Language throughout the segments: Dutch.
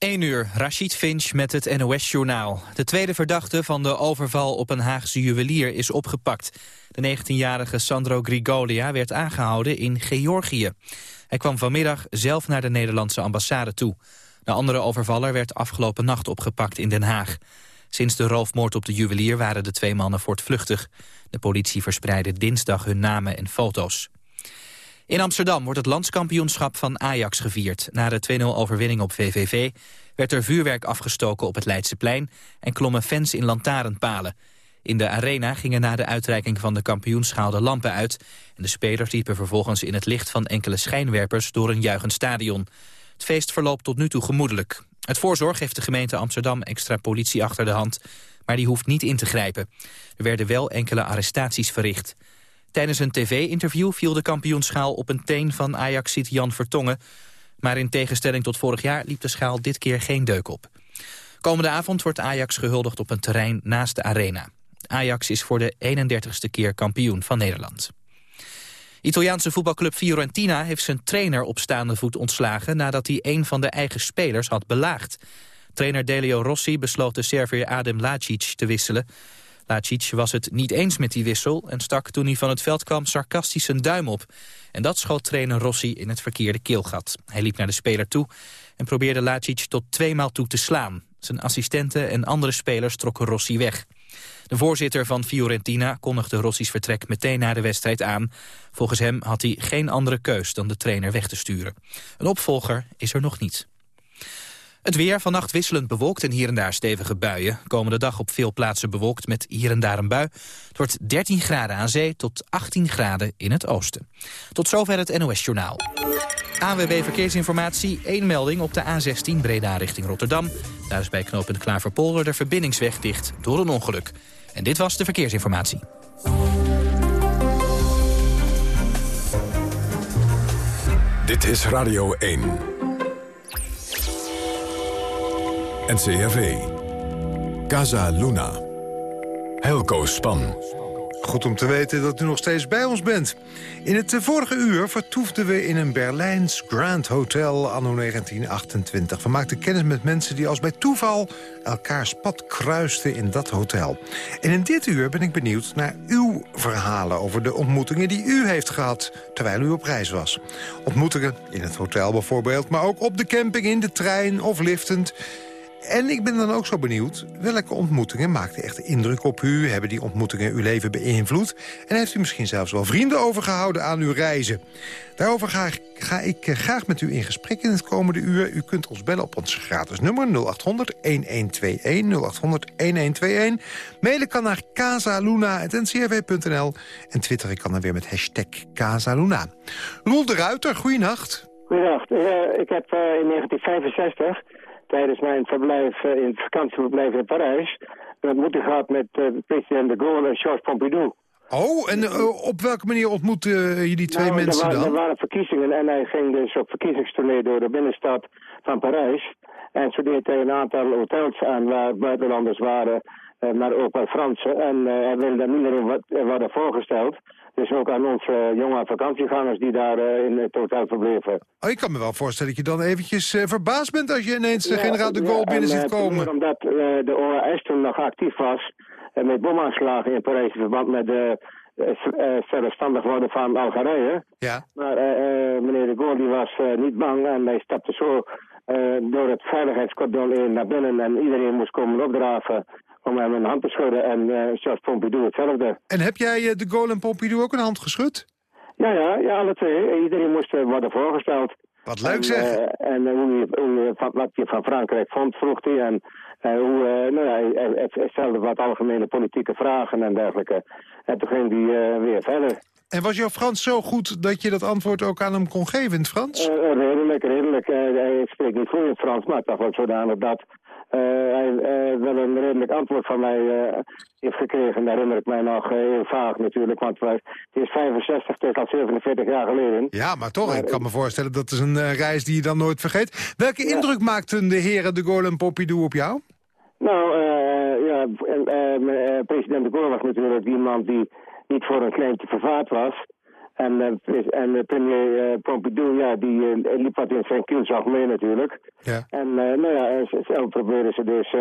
1 uur, Rashid Finch met het NOS-journaal. De tweede verdachte van de overval op een Haagse juwelier is opgepakt. De 19-jarige Sandro Grigolia werd aangehouden in Georgië. Hij kwam vanmiddag zelf naar de Nederlandse ambassade toe. De andere overvaller werd afgelopen nacht opgepakt in Den Haag. Sinds de roofmoord op de juwelier waren de twee mannen voortvluchtig. De politie verspreidde dinsdag hun namen en foto's. In Amsterdam wordt het landskampioenschap van Ajax gevierd. Na de 2-0 overwinning op VVV werd er vuurwerk afgestoken op het Leidseplein... en klommen fans in lantaarnpalen. In de arena gingen na de uitreiking van de kampioenschaal de lampen uit... en de spelers liepen vervolgens in het licht van enkele schijnwerpers... door een juichend stadion. Het feest verloopt tot nu toe gemoedelijk. Het voorzorg heeft de gemeente Amsterdam extra politie achter de hand... maar die hoeft niet in te grijpen. Er werden wel enkele arrestaties verricht... Tijdens een tv-interview viel de kampioenschaal op een teen van Ajax-ziet Jan Vertongen. Maar in tegenstelling tot vorig jaar liep de schaal dit keer geen deuk op. Komende avond wordt Ajax gehuldigd op een terrein naast de arena. Ajax is voor de 31ste keer kampioen van Nederland. Italiaanse voetbalclub Fiorentina heeft zijn trainer op staande voet ontslagen... nadat hij een van de eigen spelers had belaagd. Trainer Delio Rossi besloot de Serviër Adem Lacic te wisselen. Lacic was het niet eens met die wissel en stak toen hij van het veld kwam sarcastisch een duim op. En dat schoot trainer Rossi in het verkeerde keelgat. Hij liep naar de speler toe en probeerde Lacic tot tweemaal toe te slaan. Zijn assistenten en andere spelers trokken Rossi weg. De voorzitter van Fiorentina kondigde Rossi's vertrek meteen na de wedstrijd aan. Volgens hem had hij geen andere keus dan de trainer weg te sturen. Een opvolger is er nog niet. Het weer vannacht wisselend bewolkt en hier en daar stevige buien. Komende dag op veel plaatsen bewolkt met hier en daar een bui. Het wordt 13 graden aan zee tot 18 graden in het oosten. Tot zover het NOS Journaal. ANWB Verkeersinformatie, één melding op de A16 Breda richting Rotterdam. Daar is bij knooppunt Klaverpolder de verbindingsweg dicht door een ongeluk. En dit was de verkeersinformatie. Dit is Radio 1. NCRV. Casa Luna. Helco Span. Goed om te weten dat u nog steeds bij ons bent. In het vorige uur vertoefden we in een Berlijns Grand Hotel anno 1928. We maakten kennis met mensen die als bij toeval elkaars pad kruisten in dat hotel. En in dit uur ben ik benieuwd naar uw verhalen over de ontmoetingen die u heeft gehad terwijl u op reis was. Ontmoetingen in het hotel bijvoorbeeld, maar ook op de camping, in de trein of liftend... En ik ben dan ook zo benieuwd, welke ontmoetingen maakten echt indruk op u? Hebben die ontmoetingen uw leven beïnvloed? En heeft u misschien zelfs wel vrienden overgehouden aan uw reizen? Daarover ga, ga ik eh, graag met u in gesprek in het komende uur. U kunt ons bellen op ons gratis nummer 0800-1121, 0800-1121. Mailen kan naar casaluna.ncrv.nl en twitteren kan dan weer met hashtag Casaluna. Roel de Ruiter, goeienacht. Goeienacht. Uh, ik heb uh, in 1965 tijdens mijn verblijf, uh, in het vakantieverblijf in Parijs... een ontmoeting gehad met uh, president de Gaulle en Georges Pompidou. Oh, en uh, op welke manier ontmoetten jullie twee nou, mensen er waren, dan? Er waren verkiezingen en hij ging dus op verkiezingstournee door de binnenstad van Parijs. En studeerde hij een aantal hotels aan waar buitenlanders waren, maar ook wel Fransen. En hij wilde daar iedereen worden voorgesteld. Dus ook aan onze jonge vakantiegangers die daar uh, in het hotel verbleven. Oh, ik kan me wel voorstellen dat je dan eventjes uh, verbaasd bent als je ineens de ja, generaal de Gaulle ja, binnen ziet komen. Omdat de OAS toen nog actief was met bomaanslagen in Parijs in verband met de zelfstandig worden van Algerije. Ja. Maar meneer de Gaulle die was niet bang en hij stapte zo door het veiligheidscordon in naar binnen en iedereen moest komen opdraven om hem een hand te schudden. En uh, Georges Pompidou hetzelfde. En heb jij uh, de Gaulle en Pompidou ook een hand geschud? Ja, ja, ja alle twee. Iedereen moest uh, worden voorgesteld. Wat leuk en, zeg. en hoe je, hoe, van, wat je van Frankrijk vond, vroeg hij. En hoe, nou ja, hij, hij, stelde wat algemene politieke vragen en dergelijke. En toen ging hij weer verder. En was jouw Frans zo goed dat je dat antwoord ook aan hem kon geven in het Frans? redelijk, redelijk. hij spreekt niet goed in het Frans, maar toch wel zodanig dat hij uh, wel een redelijk antwoord van mij uh, heeft gekregen. Dat herinner ik mij nog heel vaag natuurlijk. Want het is 65, het is al 47 jaar geleden. Ja, maar toch, maar, ik kan me voorstellen dat is een reis die je dan nooit vergeet. Welke ja. indruk maakten de heren de Gaulle en Pompidou op jou? Nou, ja, president de Gaulle was natuurlijk iemand die niet voor een kleintje vervaard was. En, uh, en premier Pompidou, ja, die liep wat in zijn kielzag mee natuurlijk. Ja. En nou ja, zelf proberen ze dus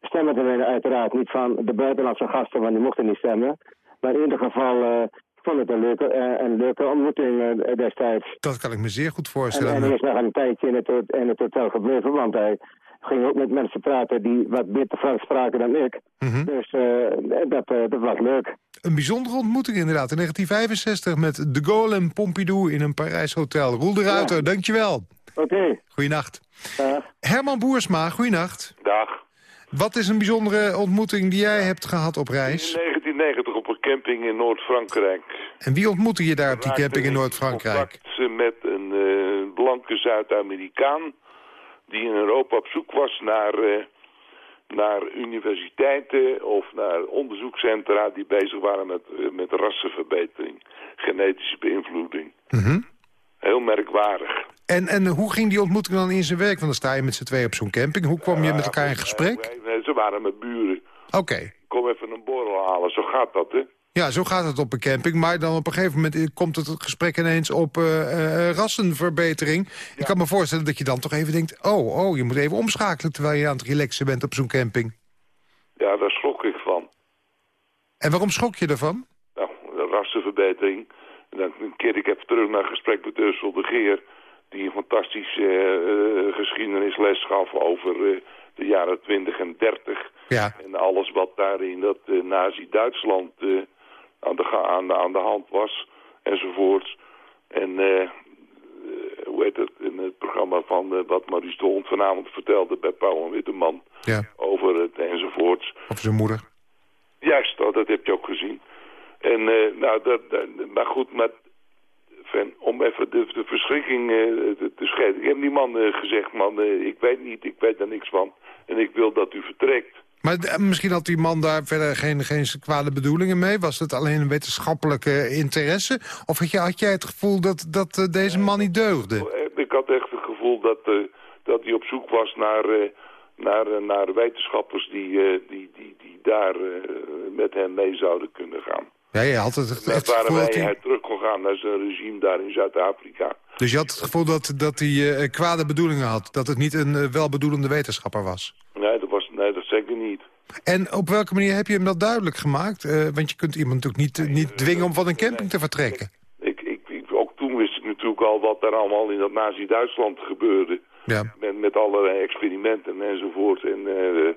stemmen te winnen, uiteraard niet van de buitenlandse gasten, want die mochten niet stemmen. Maar in ieder geval vond het een leuke, een leuke ontmoeting destijds. Dat kan ik me zeer goed voorstellen. En, en hij is nog een tijdje in het, in het hotel gebleven, want hij ging ook met mensen praten die wat beter Frans spraken dan ik. Mhm. Dus uh, dat, uh, dat was leuk. Een bijzondere ontmoeting inderdaad. In 1965 met de Gaulle en Pompidou in een Parijs hotel. Roel de Ruiter, ja. dankjewel. Oké. Okay. Goeienacht. Herman Boersma, goeienacht. Dag. Wat is een bijzondere ontmoeting die jij hebt gehad op reis? In 1990 op een camping in Noord-Frankrijk. En wie ontmoette je daar op die camping in Noord-Frankrijk? met een uh, blanke Zuid-Amerikaan die in Europa op zoek was naar, uh, naar universiteiten of naar onderzoekscentra die bezig waren met, uh, met rassenverbetering, genetische beïnvloeding. Mm -hmm. Heel merkwaardig. En, en hoe ging die ontmoeting dan in zijn werk? Want dan sta je met z'n twee op zo'n camping. Hoe kwam je met elkaar in gesprek? Nee, ze waren met buren. Oké. Okay. Kom even een borrel halen, zo gaat dat, hè? Ja, zo gaat het op een camping. Maar dan op een gegeven moment komt het gesprek ineens op uh, uh, rassenverbetering. Ja. Ik kan me voorstellen dat je dan toch even denkt... oh, oh, je moet even omschakelen terwijl je aan het relaxen bent op zo'n camping. Ja, daar schrok ik van. En waarom schrok je ervan? Nou, rassenverbetering. En dan keer ik even terug naar het gesprek met Ursel de Geer... die een fantastische uh, geschiedenisles gaf over de jaren 20 en 30... Ja. En alles wat daar in dat nazi-Duitsland aan de, aan, de, aan de hand was, enzovoorts. En uh, hoe heet het, in het programma van uh, wat Maurice de Hond vanavond vertelde bij Pauw en Witteman ja. over het enzovoorts. Over zijn moeder. Juist, dat, dat heb je ook gezien. En uh, nou, dat, dat, maar goed, maar van, om even de, de verschrikking te, te schetsen. Ik heb die man gezegd, man, ik weet niet, ik weet daar niks van. En ik wil dat u vertrekt. Maar misschien had die man daar verder geen, geen kwade bedoelingen mee? Was het alleen een wetenschappelijke interesse? Of had, je, had jij het gevoel dat, dat uh, deze man niet deugde? Ik had echt het gevoel dat, uh, dat hij op zoek was naar, uh, naar, naar wetenschappers die, die, die, die daar met hem mee zouden kunnen gaan. Ja, je had het, het, het gevoel dat hij terug kon gaan naar zijn regime daar in Zuid-Afrika. Dus je had het gevoel dat, dat hij kwade bedoelingen had? Dat het niet een welbedoelende wetenschapper was? Nee, dat, was, nee, dat zeker niet. En op welke manier heb je hem dat duidelijk gemaakt? Uh, want je kunt iemand natuurlijk niet, niet dwingen om van een camping te vertrekken. Ik, ik, ik, ook toen wist ik natuurlijk al wat er allemaal in dat nazi-Duitsland gebeurde. Ja. Met, met allerlei experimenten enzovoort. En uh,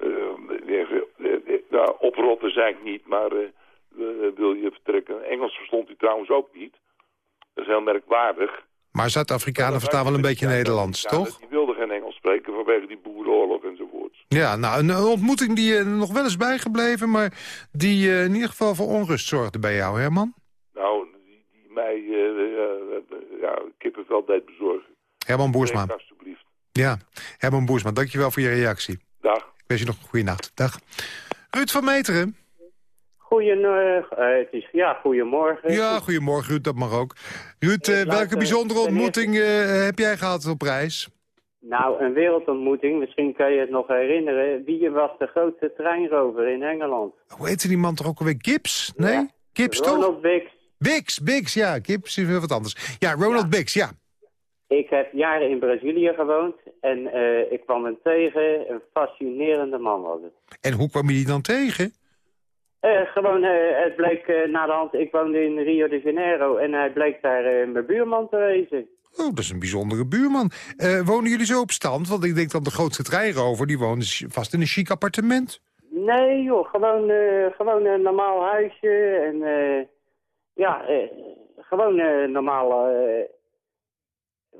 uh, nou, oprotten zei ik niet, maar wil je vertrekken. Engels verstond hij trouwens ook niet. Dat is heel merkwaardig. Maar Zuid-Afrikanen verstaan wel een beetje Nederlands, toch? Die wilden geen Engels spreken vanwege die boerenoorlog enzovoort. Ja, nou, een ontmoeting die je nog wel is bijgebleven... maar die uh, in ieder geval voor onrust zorgde bij jou, Herman? Nou, die, die mij uh, uh, ja, kippenvel deed bezorgen. Herman Boersma. alsjeblieft. Ja, Herman Boersma, dankjewel voor je reactie. Dag. Ik wens je nog een goede nacht. Dag. Ruud van Meteren. Goedemorgen. Uh, het is, ja, goedemorgen. Ja, goedemorgen Ruud, dat mag ook. Ruud, uh, welke bijzondere ontmoeting uh, heb jij gehad op reis? Nou, een wereldontmoeting. Misschien kan je het nog herinneren. Wie was de grootste treinrover in Engeland? Hoe heette die man toch ook alweer? Gibbs? Nee? Ja. Gibbs toch? Ronald Biggs. Biggs, Biggs, ja. Gibbs is weer wat anders. Ja, Ronald ja. Biggs, ja. Ik heb jaren in Brazilië gewoond en uh, ik kwam hem tegen. Een fascinerende man was het. En hoe kwam je die dan tegen? Uh, gewoon, uh, het bleek na de hand, ik woonde in Rio de Janeiro en hij bleek daar mijn buurman te wezen. Oh, dat is een bijzondere buurman. wonen jullie zo op stand? Want ik denk dat de grootste treinrover, die woonde vast in een chic appartement. Nee joh, gewoon, gewoon een normaal huisje en ja, gewoon normaal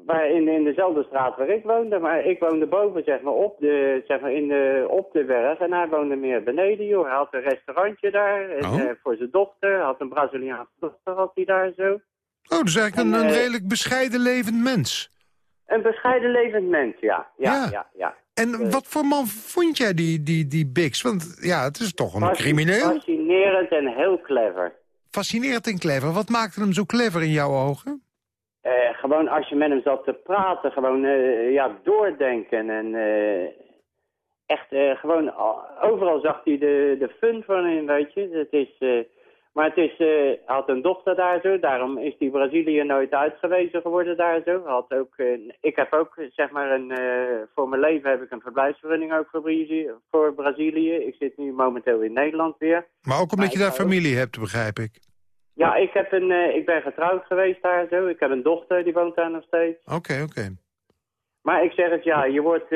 waar in, in dezelfde straat waar ik woonde. Maar ik woonde boven, zeg maar, op de, zeg maar in de, op de berg. En hij woonde meer beneden, joh. Hij had een restaurantje daar. En, oh. voor zijn dochter. Had een Braziliaanse dochter, had hij daar zo. Oh, dus eigenlijk en, een, een uh, redelijk bescheiden levend mens. Een bescheiden levend mens, ja. Ja, ja. ja, ja. En uh, wat voor man vond jij die, die, die Bix? Want ja, het is toch een crimineel. Fascinerend en heel clever. Fascinerend en clever. Wat maakte hem zo clever in jouw ogen? Uh, gewoon als je met hem zat te praten, gewoon uh, ja, doordenken. En uh, echt gewoon overal zag hij de, de fun van in, weet je. Het is Maar het is, uh, had een dochter daar zo, daarom is die Brazilië nooit uitgewezen geworden daar zo. Had ook, uh, ik heb ook, zeg maar, een, uh, voor mijn leven heb ik een verblijfsvergunning ook voor Brazilië, voor Brazilië. Ik zit nu momenteel in Nederland weer. Maar ook omdat je daar familie hebt, begrijp ik. Ja, ik, heb een, ik ben getrouwd geweest daar zo. Ik heb een dochter, die woont daar nog steeds. Oké, oké. Maar ik zeg het, ja, je wordt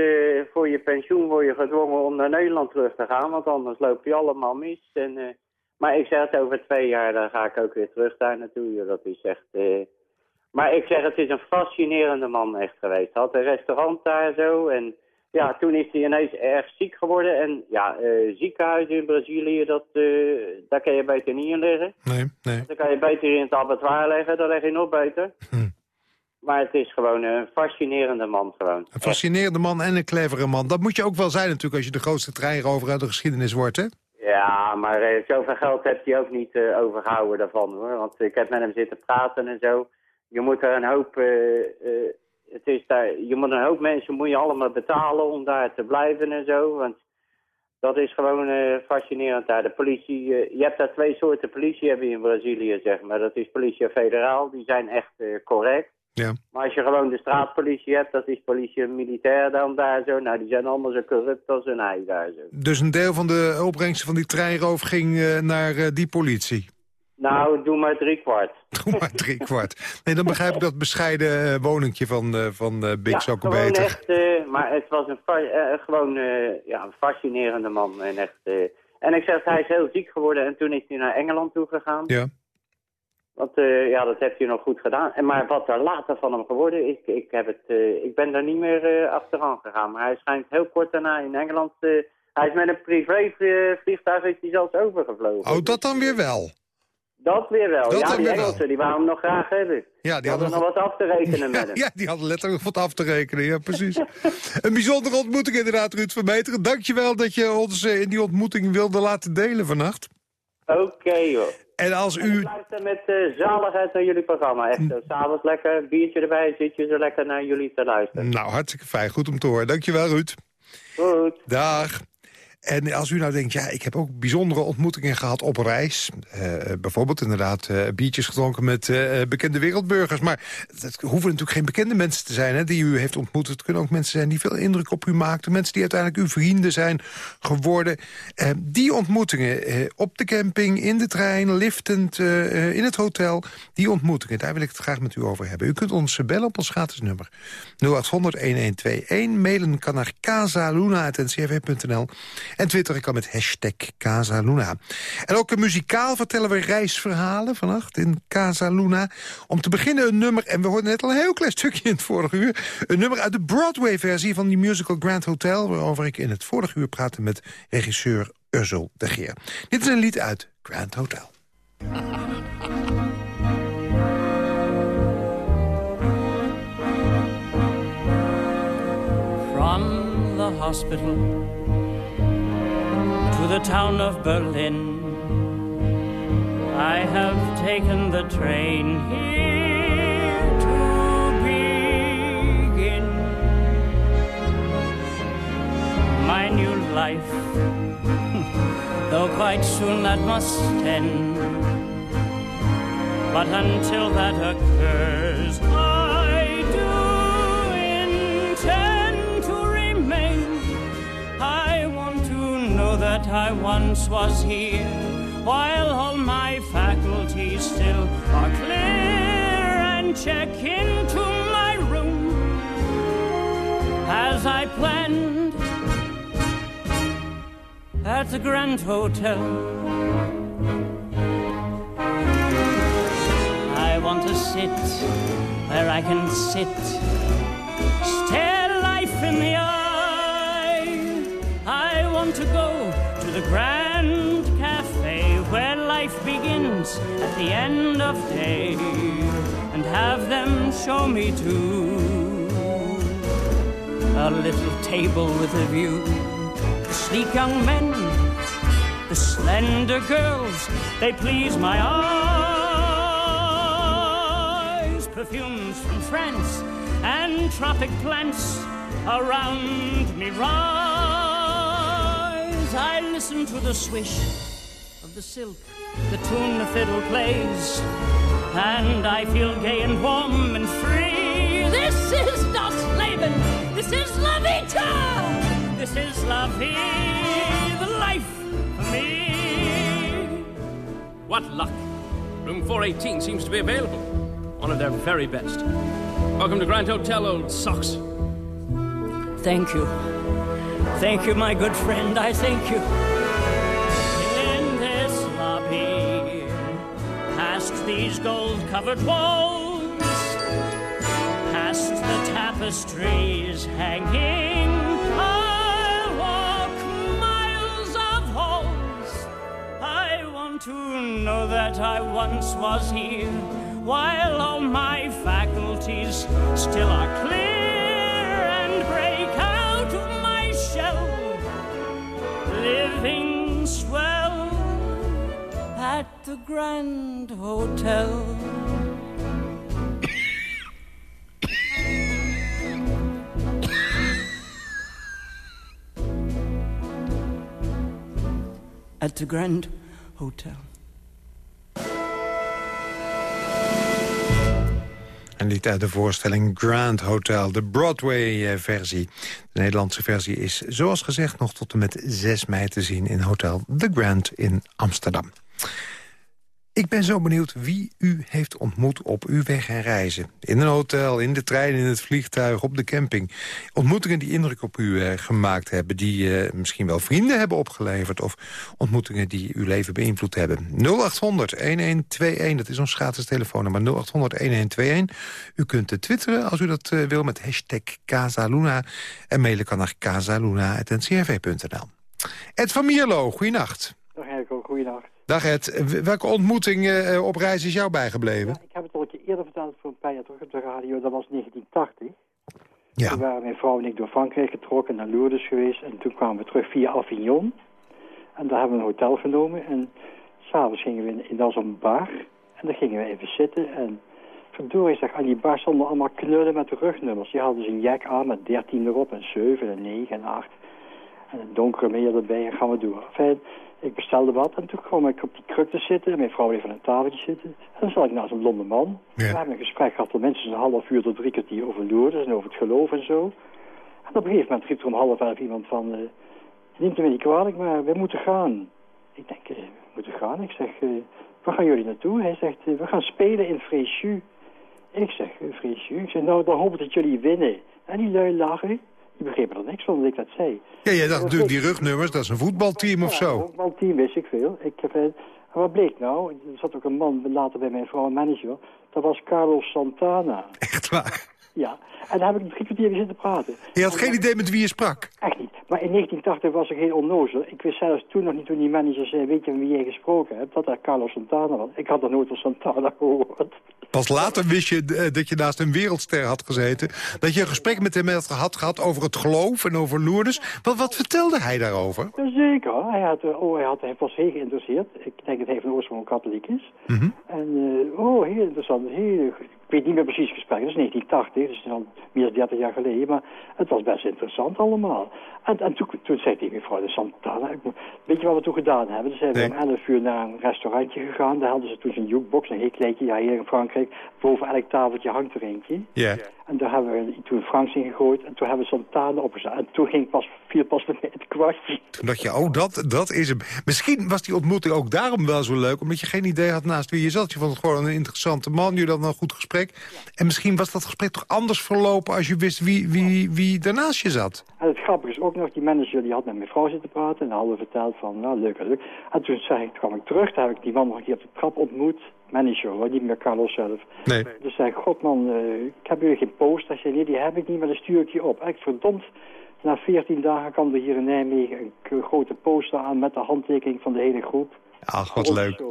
voor je pensioen word je gedwongen om naar Nederland terug te gaan, want anders loop je allemaal mis en... Maar ik zeg het, over twee jaar dan ga ik ook weer terug daar naartoe. Dat is echt... Uh... Maar ik zeg, het is een fascinerende man echt geweest. Hij had een restaurant daar zo en... Ja, toen is hij ineens erg ziek geworden. En ja, uh, ziekenhuizen in Brazilië, dat, uh, daar kan je beter niet in liggen. Nee, nee. Dan kan je beter in het abattoir leggen, dan leg je nog beter. Hm. Maar het is gewoon een fascinerende man gewoon. Een fascinerende man en een clevere man. Dat moet je ook wel zijn natuurlijk als je de grootste treinrover uit de geschiedenis wordt, hè? Ja, maar uh, zoveel geld heeft hij ook niet uh, overgehouden daarvan hoor. Want ik heb met hem zitten praten en zo. Je moet er een hoop, uh, het is daar, je moet een hoop mensen moet je allemaal betalen om daar te blijven en zo. Want dat is gewoon fascinerend daar. De politie, je hebt daar twee soorten politie hebben in Brazilië zeg maar. Dat is politie federaal, die zijn echt correct. Ja. Maar als je gewoon de straatpolitie hebt, dat is politie en militair dan daar zo. Nou, die zijn allemaal zo corrupt als een ei daar zo. Dus een deel van de opbrengsten van die treinroof ging uh, naar uh, die politie? Nou, doe maar drie kwart. Doe maar drie kwart. Nee, dan begrijp ik dat bescheiden uh, woningje van, van Big ja, ook beter. Echt, maar het was een, gewoon ja, een fascinerende man. En, echt, en ik zeg, hij is heel ziek geworden en toen is hij naar Engeland toe gegaan. Ja. Want uh, ja, dat heeft hij nog goed gedaan. En maar wat er later van hem geworden is, ik, heb het, uh, ik ben daar niet meer uh, achteraan gegaan. Maar hij schijnt heel kort daarna in Engeland... hij is met een privévliegtuig hij zelfs overgevlogen. Oh, dat dan weer wel? Dat weer wel. Dat ja, die Engelsen, die waren hem nog graag hebben. Ja, die, die hadden nog wat af te rekenen met hem. Ja, die hadden letterlijk wat af te rekenen, ja, precies. een bijzondere ontmoeting inderdaad, Ruud van Meteren. Dankjewel dat je ons in die ontmoeting wilde laten delen vannacht. Oké, okay, joh. En als u... En luister met uh, zaligheid naar jullie programma. Echt, uh, s'avonds lekker, biertje erbij, zit je zo lekker naar jullie te luisteren. Nou, hartstikke fijn. Goed om te horen. Dankjewel, Ruud. Goed. Dag. En als u nou denkt, ja, ik heb ook bijzondere ontmoetingen gehad op reis. Uh, bijvoorbeeld inderdaad uh, biertjes gedronken met uh, bekende wereldburgers. Maar het hoeven natuurlijk geen bekende mensen te zijn hè, die u heeft ontmoet. Het kunnen ook mensen zijn die veel indruk op u maakten. Mensen die uiteindelijk uw vrienden zijn geworden. die ontmoetingen op de camping, in de trein, liftend, in het hotel. Die ontmoetingen, daar wil ik het graag met u over hebben. U kunt ons bellen op ons gratis nummer 0800-1121. Mailen kan naar casaluna.ncrv.nl. En twitteren kan met hashtag Casaluna. En ook muzikaal vertellen we reisverhalen vannacht in Casaluna. Om te beginnen een nummer, en we hoorden net al een heel klein stukje in het vorige uur... een nummer uit de Broadway-versie van die musical Grand Hotel... waarover ik in het vorige uur praatte met regisseur Ursel de Geer. Dit is een lied uit Grand Hotel. From the hospital the town of Berlin. I have taken the train here to begin my new life, though quite soon that must end. But until that occurs, I once was here, while all my faculties still are clear, and check into my room as I planned at the Grand Hotel. I want to sit where I can sit, Grand Cafe where life begins at the end of day and have them show me to a little table with a view. The sleek young men, the slender girls, they please my eyes. Perfumes from France and tropic plants around me rise. I listen to the swish of the silk the tune the fiddle plays, and I feel gay and warm and free. This is Das Leben, this is La Vita, this is La Vie, the life for me. What luck! Room 418 seems to be available. One of their very best. Welcome to Grand Hotel, old socks. Thank you. Thank you, my good friend, I thank you. In this lobby, past these gold-covered walls, past the tapestries hanging, I'll walk miles of halls. I want to know that I once was here, while all my faculties still are clear the Grand Hotel. at the Grand Hotel. En liet uit de voorstelling Grand Hotel, de Broadway-versie. De Nederlandse versie is, zoals gezegd, nog tot en met 6 mei te zien... in Hotel The Grand in Amsterdam. Ik ben zo benieuwd wie u heeft ontmoet op uw weg en reizen. In een hotel, in de trein, in het vliegtuig, op de camping. Ontmoetingen die indruk op u eh, gemaakt hebben... die eh, misschien wel vrienden hebben opgeleverd... of ontmoetingen die uw leven beïnvloed hebben. 0800-1121, dat is ons gratis telefoonnummer. 0800-1121. U kunt uh, twitteren als u dat wil met hashtag Casaluna. En mailen kan naar casaluna.ncrv.nl. Ed van Mierlo, goeienacht. Dag Herco, goeienacht. Dag Ed, welke ontmoeting uh, op reis is jou bijgebleven? Ja, ik heb het al een keer eerder verteld voor een paar jaar terug op de radio. Dat was 1980. Ja. Toen waren mijn vrouw en ik door Frankrijk getrokken, naar Lourdes geweest. En toen kwamen we terug via Avignon. En daar hebben we een hotel genomen. En s'avonds gingen we in, in dat zo'n bar. En daar gingen we even zitten. En verdorie zeg, aan die bar stonden allemaal knullen met de rugnummers. Die hadden dus een jack aan met 13 erop. En 7 en 9 en 8. En een donkere meer erbij. En gaan we door. Ik bestelde wat en toen kwam ik op die kruk te zitten. En mijn vrouw bleef aan een tafeltje zitten. En dan zat ik naast een blonde man. Ja. We hebben een gesprek gehad van minstens een half uur tot drie kwartier over Lourdes en over het geloof en zo. En op een gegeven moment riep er om half elf iemand van... Uh, neemt me niet kwalijk, maar we moeten gaan. Ik denk, uh, we moeten gaan. Ik zeg, uh, waar gaan jullie naartoe? Hij zegt, we gaan spelen in Fréjus. Ik zeg, Fréjus? Ik zeg, nou, dan hoop ik dat jullie winnen. En die lui lachen. Die begrepen er niks van dat ik dat zei. Ja, jij dacht natuurlijk die rugnummers, dat is een voetbalteam of zo. een voetbalteam wist ik veel. Ik heb, en wat bleek nou? Er zat ook een man later bij mijn vrouw, een manager. Dat was Carlos Santana. Echt waar? Ja, en daar heb ik drie kwartier zitten praten. Je had geen idee met wie je sprak? Echt niet. Maar in 1980 was ik heel onnozel. Ik wist zelfs toen nog niet, toen die manager zei... weet je met wie jij gesproken hebt? Dat dat Carlos Santana was. Ik had er nooit van Santana gehoord. Pas later wist je uh, dat je naast een wereldster had gezeten. Dat je een gesprek met hem had gehad over het geloof en over Lourdes. Wat, wat vertelde hij daarover? Zeker. Hij, had, oh, hij, had, hij was heel geïnteresseerd. Ik denk dat hij van oorsprong katholiek is. Mm -hmm. En uh, oh, heel interessant. Heel, ik weet niet meer precies het gesprek. Dat is 1980, dus al meer dan 30 jaar geleden. Maar het was best interessant allemaal. En, en toen, toen zei die mevrouw de Santana... Weet je wat we toen gedaan hebben? Dus zijn we nee. om 11 uur naar een restaurantje gegaan. Daar hadden ze toen zo'n jukebox, een heel kleintje. Ja, hier in Frankrijk. Boven elk tafeltje hangt er eentje. Ja. En daar hebben we toen Frans in gegooid. En toen hebben we Santana opgezet. En toen ging pas, viel pas met het kwartje. Toen dacht je, oh, dat, dat is hem. Misschien was die ontmoeting ook daarom wel zo leuk. Omdat je geen idee had naast wie je zat. Je vond het gewoon een interessante man. Je had een goed gesprek. En misschien was dat gesprek toch anders verlopen... als je wist wie, wie, wie daarnaast je zat. En het grappige is ook nog, die manager die had met mijn vrouw zitten praten... en hadden verteld van, nou, leuk, leuk. En toen, zei ik, toen kwam ik terug, toen heb ik die man nog hier op de trap ontmoet... manager, hoor, niet meer Carlos zelf. Nee. Dus zei ik, god man, uh, ik heb jullie geen post. Hij zei, nee, die heb ik niet, maar dan stuur ik je op. Ik verdomd, na 14 dagen kwam er hier in Nijmegen... een grote poster aan met de handtekening van de hele groep. Ach, wat leuk.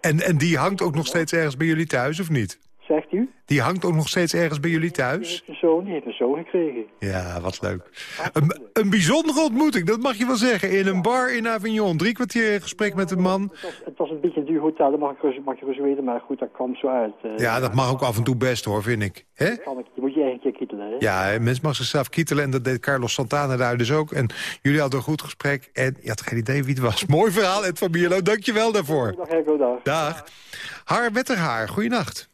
En, en die hangt ook nog steeds ergens bij jullie thuis, of niet? Zegt u? Die hangt ook nog steeds ergens bij jullie Die thuis? heeft een zoon, die heeft een zoon gekregen. Ja, wat leuk. Een, een bijzondere ontmoeting, dat mag je wel zeggen. In een bar in Avignon. Drie kwartier gesprek met een man. Het was, het was een beetje een duur hotel, dat mag, ik, mag je rust weten, maar goed, dat kwam zo uit. eh. Ja, dat mag ook af en toe best hoor, vind ik. Kan ik, je moet je eigen keer kietelen, hè? Ja, hè, mens mag zichzelf kietelen en dat deed Carlos Santana daar dus ook. En jullie hadden een goed gesprek en je had geen idee wie het was. Mooi verhaal, Ed van Mierlo. Dank je wel daarvoor. Dag, dag. Dag. Har Wetterhaar, goeienacht.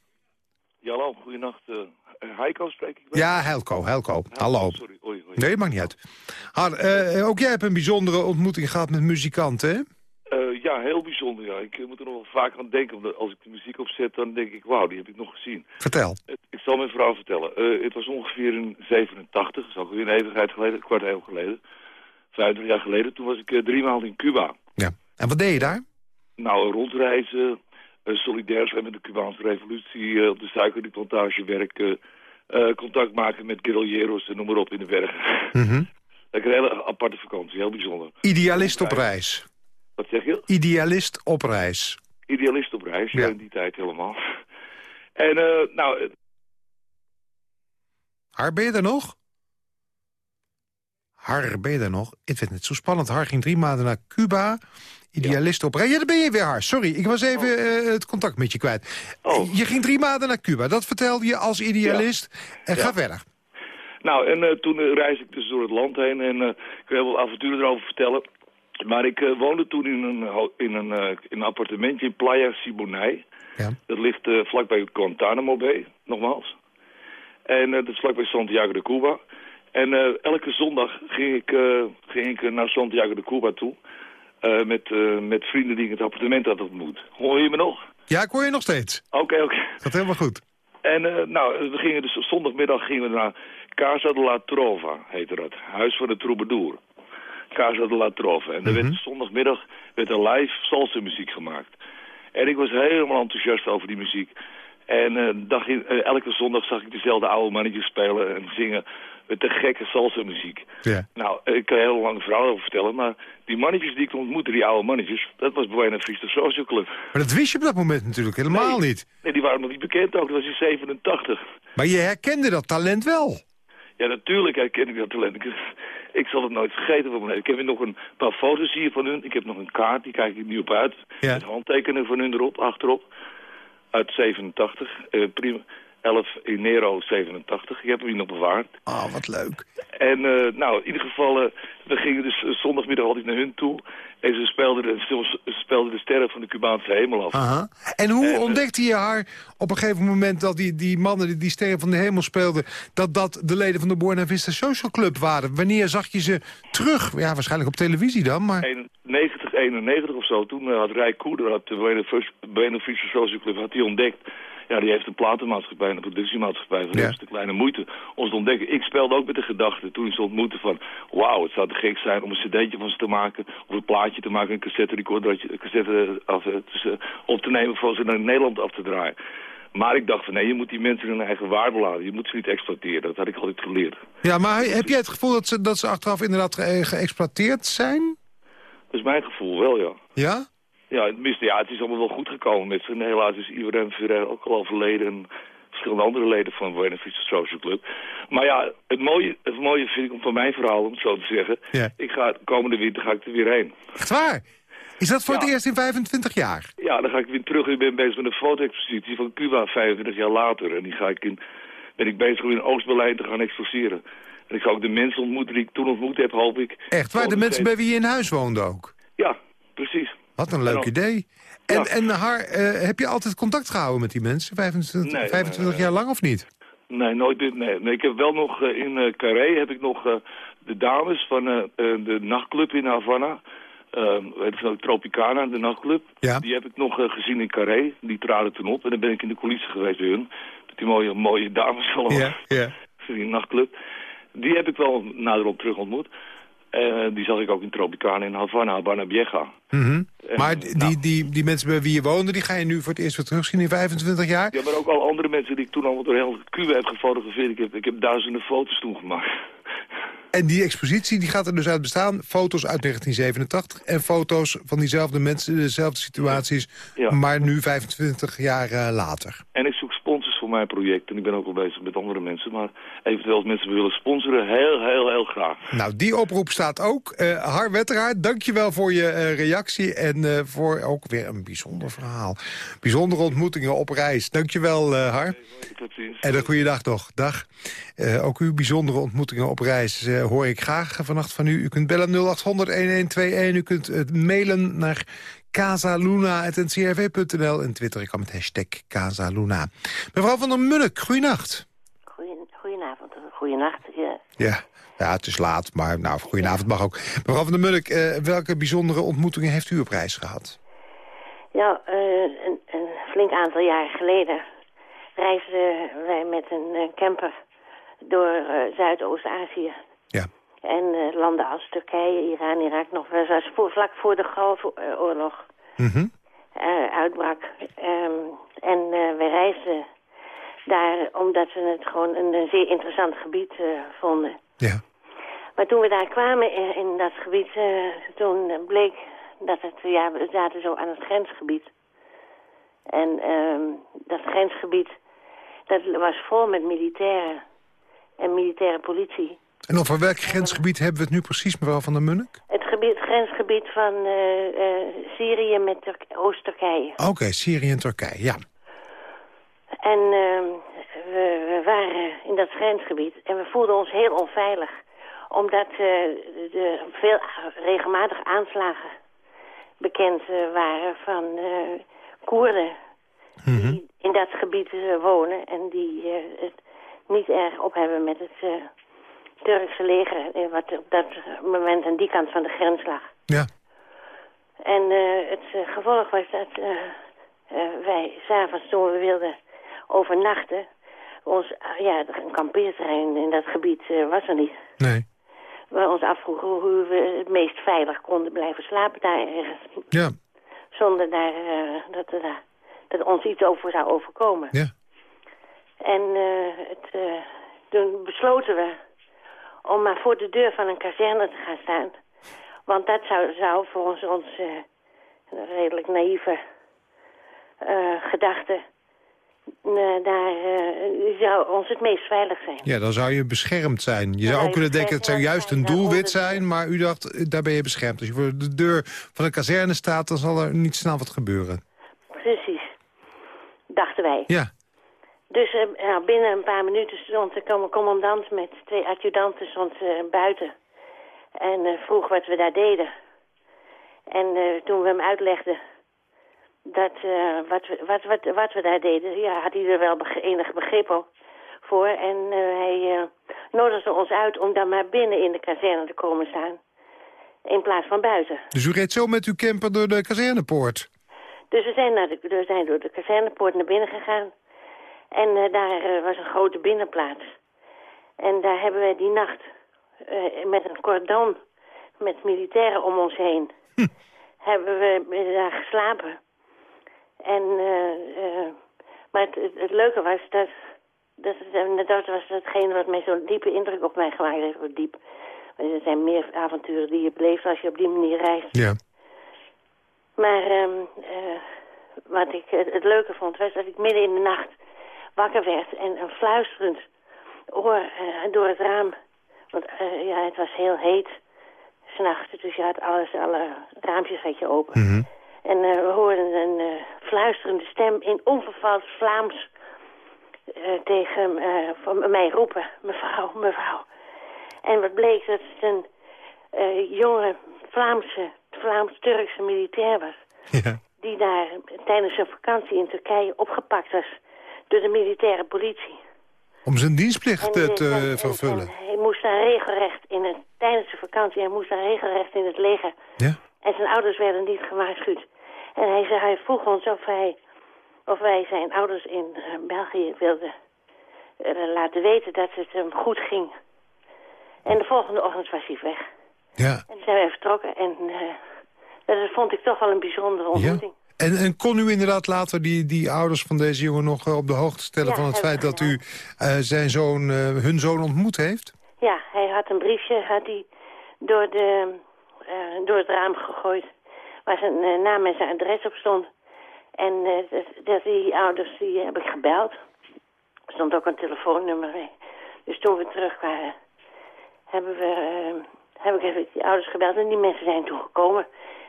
Ja, hallo, goedenacht. eh Heiko spreek ik. met? Ja, Helco, Helco. Hallo. Sorry, oei, oei. Nee, maakt niet uit. Har, eh, ook jij hebt een bijzondere ontmoeting gehad met muzikanten, hè? Eh, ja, heel bijzonder. Ja. Ik moet er nog wel vaak aan denken. Omdat als ik de muziek opzet, dan denk ik, wauw, die heb ik nog gezien. Vertel. Het- ik zal mijn verhaal vertellen. Het was ongeveer in 87, dat is alweer een eeuwigheid geleden, een kwart eeuw geleden. 25 jaar geleden. Toen was ik drie maanden in Cuba. Ja. En wat deed je daar? Nou, rondreizen, solidair zijn met de Cubaanse revolutie, eh, op de suikerrietplantage werken, eh, contact maken met guerrilleros en noem maar op in de bergen. Is een hele aparte vakantie, heel bijzonder. Idealist op reis. Wat zeg je? Idealist op reis. Idealist op reis, ja. Ja. in die tijd helemaal. En eh, nou, eh, ben je er nog? Har, ben je er nog? Ik vind het zo spannend. Har ging drie maanden naar Cuba. Idealist op reis. Ja, daar ben je weer, Har. Sorry, ik was even eh, het contact met je kwijt. Oh. Je ging drie maanden naar Cuba. Dat vertelde je als idealist. En ga Ja. verder. nou en eh, toen eh, reis ik dus door het land heen en eh, ik wil wel avonturen erover vertellen. Maar ik eh, woonde toen in een, in, een, eh, in een appartementje in Playa Siboney. Ja. Dat ligt eh, vlakbij Guantanamo Bay, nogmaals. En eh, dat is vlakbij Santiago de Cuba. En eh, elke zondag ging ik, eh, ging ik naar Santiago de Cuba toe. eh, met, met vrienden die ik in het appartement had ontmoet. Hoor je me nog? Ja, ik hoor je nog steeds. Oké, oké. Gaat helemaal goed. En nou, we gingen dus zondagmiddag gingen we naar Casa de la Trova, heette dat. Huis van de troubadour. Casa de la Trova. En er werd zondagmiddag werd er live salsa muziek gemaakt. En ik was helemaal enthousiast over die muziek. En dag in, elke zondag zag ik dezelfde oude mannetjes spelen en zingen met de gekke salsa muziek. Ja. Nou, ik kan heel lang verhaal over vertellen, maar die mannetjes die ik ontmoette, die oude mannetjes, dat was Buena Vista Social Club. Maar dat wist je op dat moment natuurlijk helemaal Nee. niet. Nee, die waren nog niet bekend ook, dat was in 87. Maar je herkende dat talent wel. Ja, natuurlijk herken ik dat talent. Ik, ik zal het nooit vergeten van mijn. Ik heb nog een paar foto's hier van hun. Ik heb nog een kaart, die kijk ik nu op uit. Ja. Met handtekeningen van hun erop, achterop. Uit 87, eh, prima. 11 Enero 87. Ik heb hem hier nog bewaard. Oh, wat leuk. En eh, nou, in ieder geval, eh, we gingen dus eh, zondagmiddag altijd naar hun toe. En ze speelden, de, ze speelden de sterren van de Cubaanse hemel af. Aha. En hoe En, ontdekte je haar op een gegeven moment... dat die, die mannen die, die sterren van de hemel speelden... dat dat de leden van de Buena Vista Social Club waren? Wanneer zag je ze terug? Ja, waarschijnlijk op televisie dan, maar... 90, 91 of zo. Toen had Rijk Koeder, had de Buena Vista Social Club, had hij ontdekt. Ja, die heeft een platenmaatschappij en een productiemaatschappij. Van Ja. de kleine moeite om ze te ontdekken. Ik speelde ook met de gedachte toen ik ze ontmoette van... wauw, het zou te gek zijn om een cd'tje van ze te maken... of een plaatje te maken, een cassette recorder, een cassette af, eh, dus, eh, op te nemen... voor ze naar Nederland af te draaien. Maar ik dacht van nee, je moet die mensen hun eigen waarde laten. Je moet ze niet exploiteren. Dat had ik altijd geleerd. Ja, maar heb jij het gevoel dat ze, dat ze achteraf inderdaad ge- geëxploiteerd zijn? Dat is mijn gevoel wel, ja. Ja? Ja, tenminste, ja, het is allemaal wel goed gekomen met ze. Helaas is Ibrahim Ferrer ook al overleden en verschillende andere leden van Buena Vista Social Club. Maar ja, het mooie, het mooie vind ik van mijn verhaal, om het zo te zeggen. Ja. Ik ga, komende winter ga ik er weer heen. Echt waar? Is dat voor het eerst in 25 jaar? Ja, dan ga ik weer terug. Ik ben bezig met een foto-expositie van Cuba 25 jaar later. En die ga ik in, ben ik bezig om in Oost-Berlijn te gaan exposeren. En ik ga ook de mensen ontmoeten die ik toen ontmoet heb, hoop ik. Echt waar? De mensen bij wie je in huis woonde ook? Ja, precies. Wat een leuk idee. En, Ja. en haar, eh, heb je altijd contact gehouden met die mensen? 25, Nee, 25 jaar lang of niet? Nee, nooit. Nee. nee ik heb wel nog eh, in eh Carré heb ik nog de dames van de nachtclub in Havana. Uh, het is nou Tropicana, de nachtclub. Ja. Die heb ik nog gezien in Carré. Die traden toen op. En dan ben ik in de coulissen geweest bij hun. Met die mooie, mooie dames allemaal. Ja, ja. Van die nachtclub. Die heb ik wel naderop terug ontmoet. Eh, die zag ik ook in Tropicana in Havana, Habana Vieja. Mhm. En, Maar nou, die, die, die mensen bij wie je woonde, die ga je nu voor het eerst weer terugzien in 25 jaar? Ja, maar ook al andere mensen die ik toen allemaal door heel Cuba heb gefotografeerd. Ik heb, ik heb duizenden foto's toen gemaakt. En die expositie die gaat er dus uit bestaan. Foto's uit 1987 en foto's van diezelfde mensen, dezelfde situaties. Ja. Maar nu 25 jaar eh, later. En ik zoek sponsors voor mijn project. En ik ben ook al bezig met andere mensen. Maar eventueel als mensen willen sponsoren, heel, heel, heel graag. Nou, die oproep staat ook. Uh, Har Wetteraar, dankjewel voor je uh, reactie. En uh, voor ook weer een bijzonder verhaal. Bijzondere ontmoetingen op reis. Dankjewel, uh, Har. En een goede dag toch. Dag. ook uw bijzondere ontmoetingen op reis hoor ik graag vannacht van u. U kunt bellen 0800-1121. U kunt mailen naar casaluna.ncrv.nl en Twitter. Ik kan met hashtag Casaluna. Mevrouw van der Munnik, goeienacht. goedenavond, goeienacht. Ja. ja. Ja, het is laat, maar nou, goedenavond mag ook. Mevrouw van der Munnik, uh, welke bijzondere ontmoetingen heeft u op reis gehad? Ja, uh, een, een, flink aantal jaren geleden reisden wij met een uh, camper door Zuidoost-Azië. Ja. En landen als Turkije, Iran, Irak nog wel eens voor, vlak voor de Golfoorlog mm uitbrak. Um, en wij reisden daar omdat we het gewoon een, een zeer interessant gebied vonden. Ja. Maar toen we daar kwamen in, in dat gebied, toen bleek dat het, ja, we zaten zo aan het grensgebied. En um, dat grensgebied, dat was vol met militairen en militaire politie. En over welk grensgebied hebben we het nu precies, mevrouw Van der Munnik? Het, gebied, het grensgebied van uh, uh, Syrië met Oost-Turkije. Oké, okay, Syrië en Turkije, ja. En uh, we, we, waren in dat grensgebied en we voelden ons heel onveilig. Omdat er veel regelmatig aanslagen bekend waren van uh, Koerden... Mm -hmm. die in dat gebied wonen en die het niet erg op hebben met het Turkse leger... wat op dat moment aan die kant van de grens lag. Ja. En het gevolg was dat wij s'avonds toen we wilden overnachten. Ons, ja, een kampeerterrein in dat gebied uh, was er niet. Nee. We ons afvroegen hoe we het meest veilig konden blijven slapen daar ergens. Ja. Zonder daar, uh, dat, uh, dat ons iets over zou overkomen. Ja. En het, toen besloten we om maar voor de deur van een kazerne te gaan staan. Want dat zou, zou voor ons, ons redelijk naïeve gedachte daar uh, zou ons het meest veilig zijn. Ja, dan zou je beschermd zijn. Je zou ook kunnen denken, het zou juist een doelwit zijn... maar u dacht, daar ben je beschermd. Als je voor de deur van een kazerne staat, dan zal er niet snel wat gebeuren. Precies, dachten wij. Ja. Dus uh, binnen een paar minuten stond de commandant met twee adjudanten stond, uh, buiten. En vroeg wat we daar deden. En toen we hem uitlegden dat wat, we, wat, wat, wat we daar deden, ja, had hij er wel enig begrip voor. En uh, hij uh, nodigde ons uit om dan maar binnen in de kazerne te komen staan. In plaats van buiten. Dus u reed zo met uw camper door de kazernepoort? Dus we zijn, naar de, we zijn door de kazernepoort naar binnen gegaan. En daar was een grote binnenplaats. En daar hebben we die nacht met een cordon met militairen om ons heen... Hm. hebben we daar geslapen. En, maar het, het, het, leuke was dat, dat, dat was hetgene wat mij zo'n diepe indruk op mij gemaakt heeft. Diep. Er zijn meer avonturen die je beleeft als je op die manier reist. Ja. Maar um, uh, wat ik het, leuke vond was dat ik midden in de nacht wakker werd en een fluisterend oor uh, door het raam. Want uh, ja, het was heel heet s'nachts, dus je had alles, alle raampjes had je open. Mm -hmm. En uh, we hoorden een fluisterende stem in onvervals Vlaams tegen van mij roepen. Mevrouw, mevrouw. En wat bleek dat het een jonge Vlaamse, Vlaams-Turkse militair was. Ja. Die daar tijdens zijn vakantie in Turkije opgepakt was door de militaire politie. Om zijn dienstplicht en, te en, vervullen? En, hij moest daar regelrecht in het, tijdens de vakantie, hij moest daar regelrecht in het leger. Ja. En zijn ouders werden niet gewaarschuwd. En hij, zei, hij vroeg ons of, hij, of wij zijn ouders in uh, België wilden uh, laten weten dat het hem goed ging. En de volgende ochtend was hij weg. Ja. En toen zijn wij vertrokken en uh, dat vond ik toch wel een bijzondere ontmoeting. Ja. En, en kon u inderdaad later die, die ouders van deze jongen nog op de hoogte stellen ja, van het feit dat u zijn zoon, hun zoon ontmoet heeft? Ja, hij had een briefje had hij door, de, door het raam gegooid waar zijn naam en zijn adres op stond. En dat, die ouders die heb ik gebeld. Er stond ook een telefoonnummer bij. Dus toen we terug waren, hebben we, eh, heb ik even die ouders gebeld en die mensen zijn toegekomen.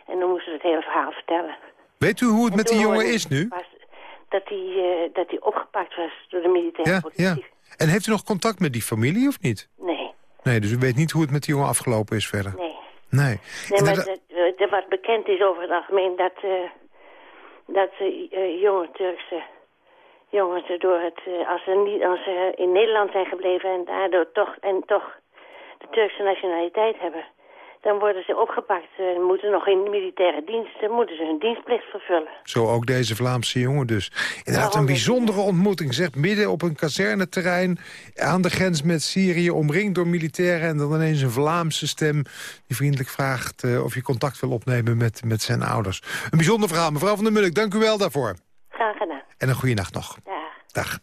En dan moesten ze het hele verhaal vertellen. Weet u hoe het met die jongen is nu? Dat hij eh, dat hij opgepakt was door de militaire Ja, politie. ja. En heeft u nog contact met die familie of niet? Nee, Nee, dus u weet niet hoe het met die jongen afgelopen is verder? nee. Nee. Nee, maar dat, eh, dat wat bekend is over het algemeen... dat, eh, dat jonge Turkse jongens door het... als, ze niet, als ze in Nederland zijn gebleven en daardoor toch, en toch de Turkse nationaliteit hebben... Dan worden ze opgepakt, ze moeten nog in militaire dienst, moeten ze hun dienstplicht vervullen. Zo ook deze Vlaamse jongen dus. Inderdaad, een bijzondere ontmoeting, zegt midden op een kazerneterrein... aan de grens met Syrië, omringd door militairen... en dan ineens een Vlaamse stem die vriendelijk vraagt... Eh, of je contact wil opnemen met, met zijn ouders. Een bijzonder verhaal. Mevrouw van der Mulk, dank u wel daarvoor. Graag gedaan. En een goede nacht nog. Ja. Dag.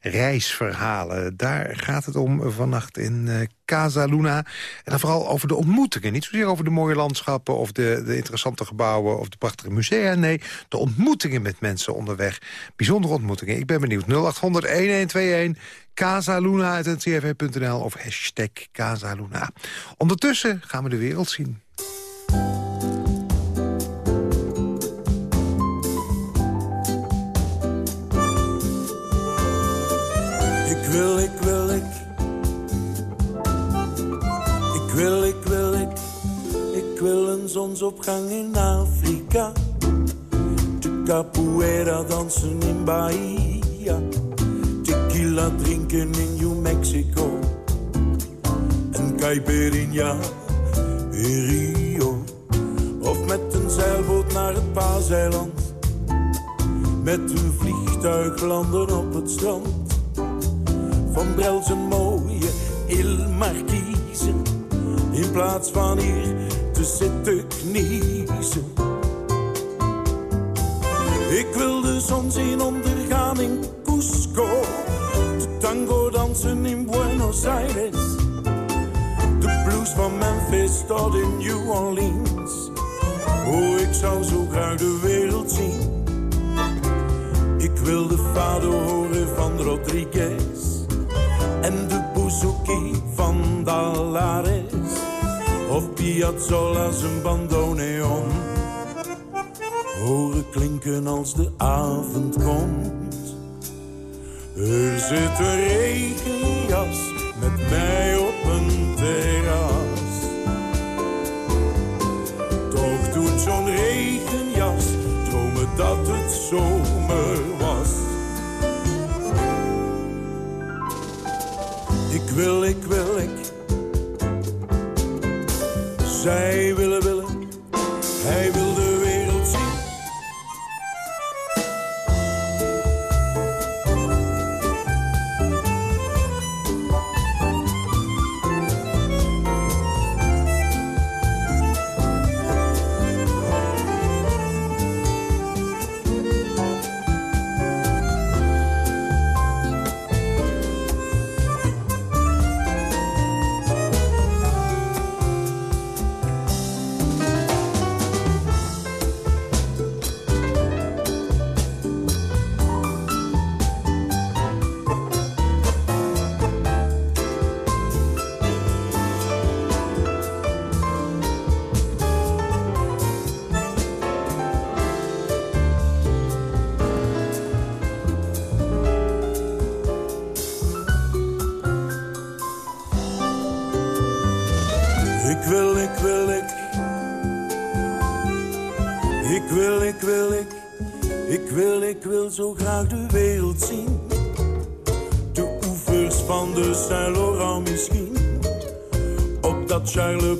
Reisverhalen, daar gaat het om vannacht in eh, uh, Casa Luna. En dan vooral over de ontmoetingen. Niet zozeer over de mooie landschappen of de, de interessante gebouwen... of de prachtige musea, nee. De ontmoetingen met mensen onderweg. Bijzondere ontmoetingen. Ik ben benieuwd. 0800-1121, of hashtag Casaluna. Ondertussen gaan we de wereld zien. Wil, ik wil, ik. Ik wil, ik wil, ik. Ik wil een zonsopgang in Afrika. De capoeira dansen in Bahia. Tequila drinken in New Mexico. En caipirinha in Rio. Of met een zeilboot naar het Paaseiland. Met een vliegtuig landen op het strand van zijn mooie Il Marquise. In plaats van hier te zitten kniezen. Ik wil de zon zien ondergaan in Cusco. De tango dansen in Buenos Aires. De blues van Memphis tot in New Orleans. Oh, ik zou zo graag de wereld zien. Ik wil de fado horen van Rodriguez. En de bouzouki van Dallares. Of Piazzolla's een bandoneon. Horen klinken als de avond komt. Er zit een regenjas met mij op een terras. Toch doet zo'n regenjas dromen dat het zomer wil, ik wil, ik. Zij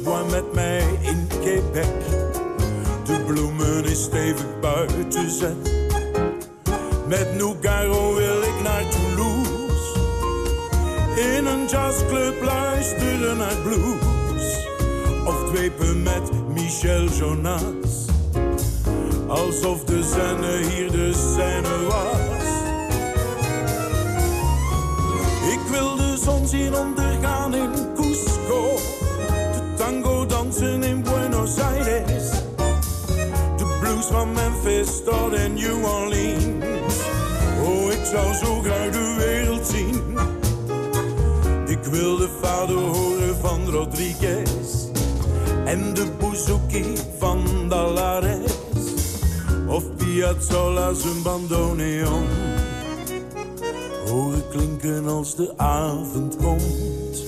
Charleroi met mij in Quebec. De bloemen is stevig buiten zet. Met Nougaro wil ik naar Toulouse. In een jazzclub luisteren naar blues. Of dwepen met Michel Jonas. Alsof de zenne hier de scène was. Ik wil de zon zien ondergaan in Cusco. Van Memphis tot in New Orleans. Oh, ik zou zo graag de wereld zien. Ik wil de vader horen van Rodriguez. En de bouzouki van Dalares. Of Piazzolla zijn bandoneon. Horen klinken als de avond komt.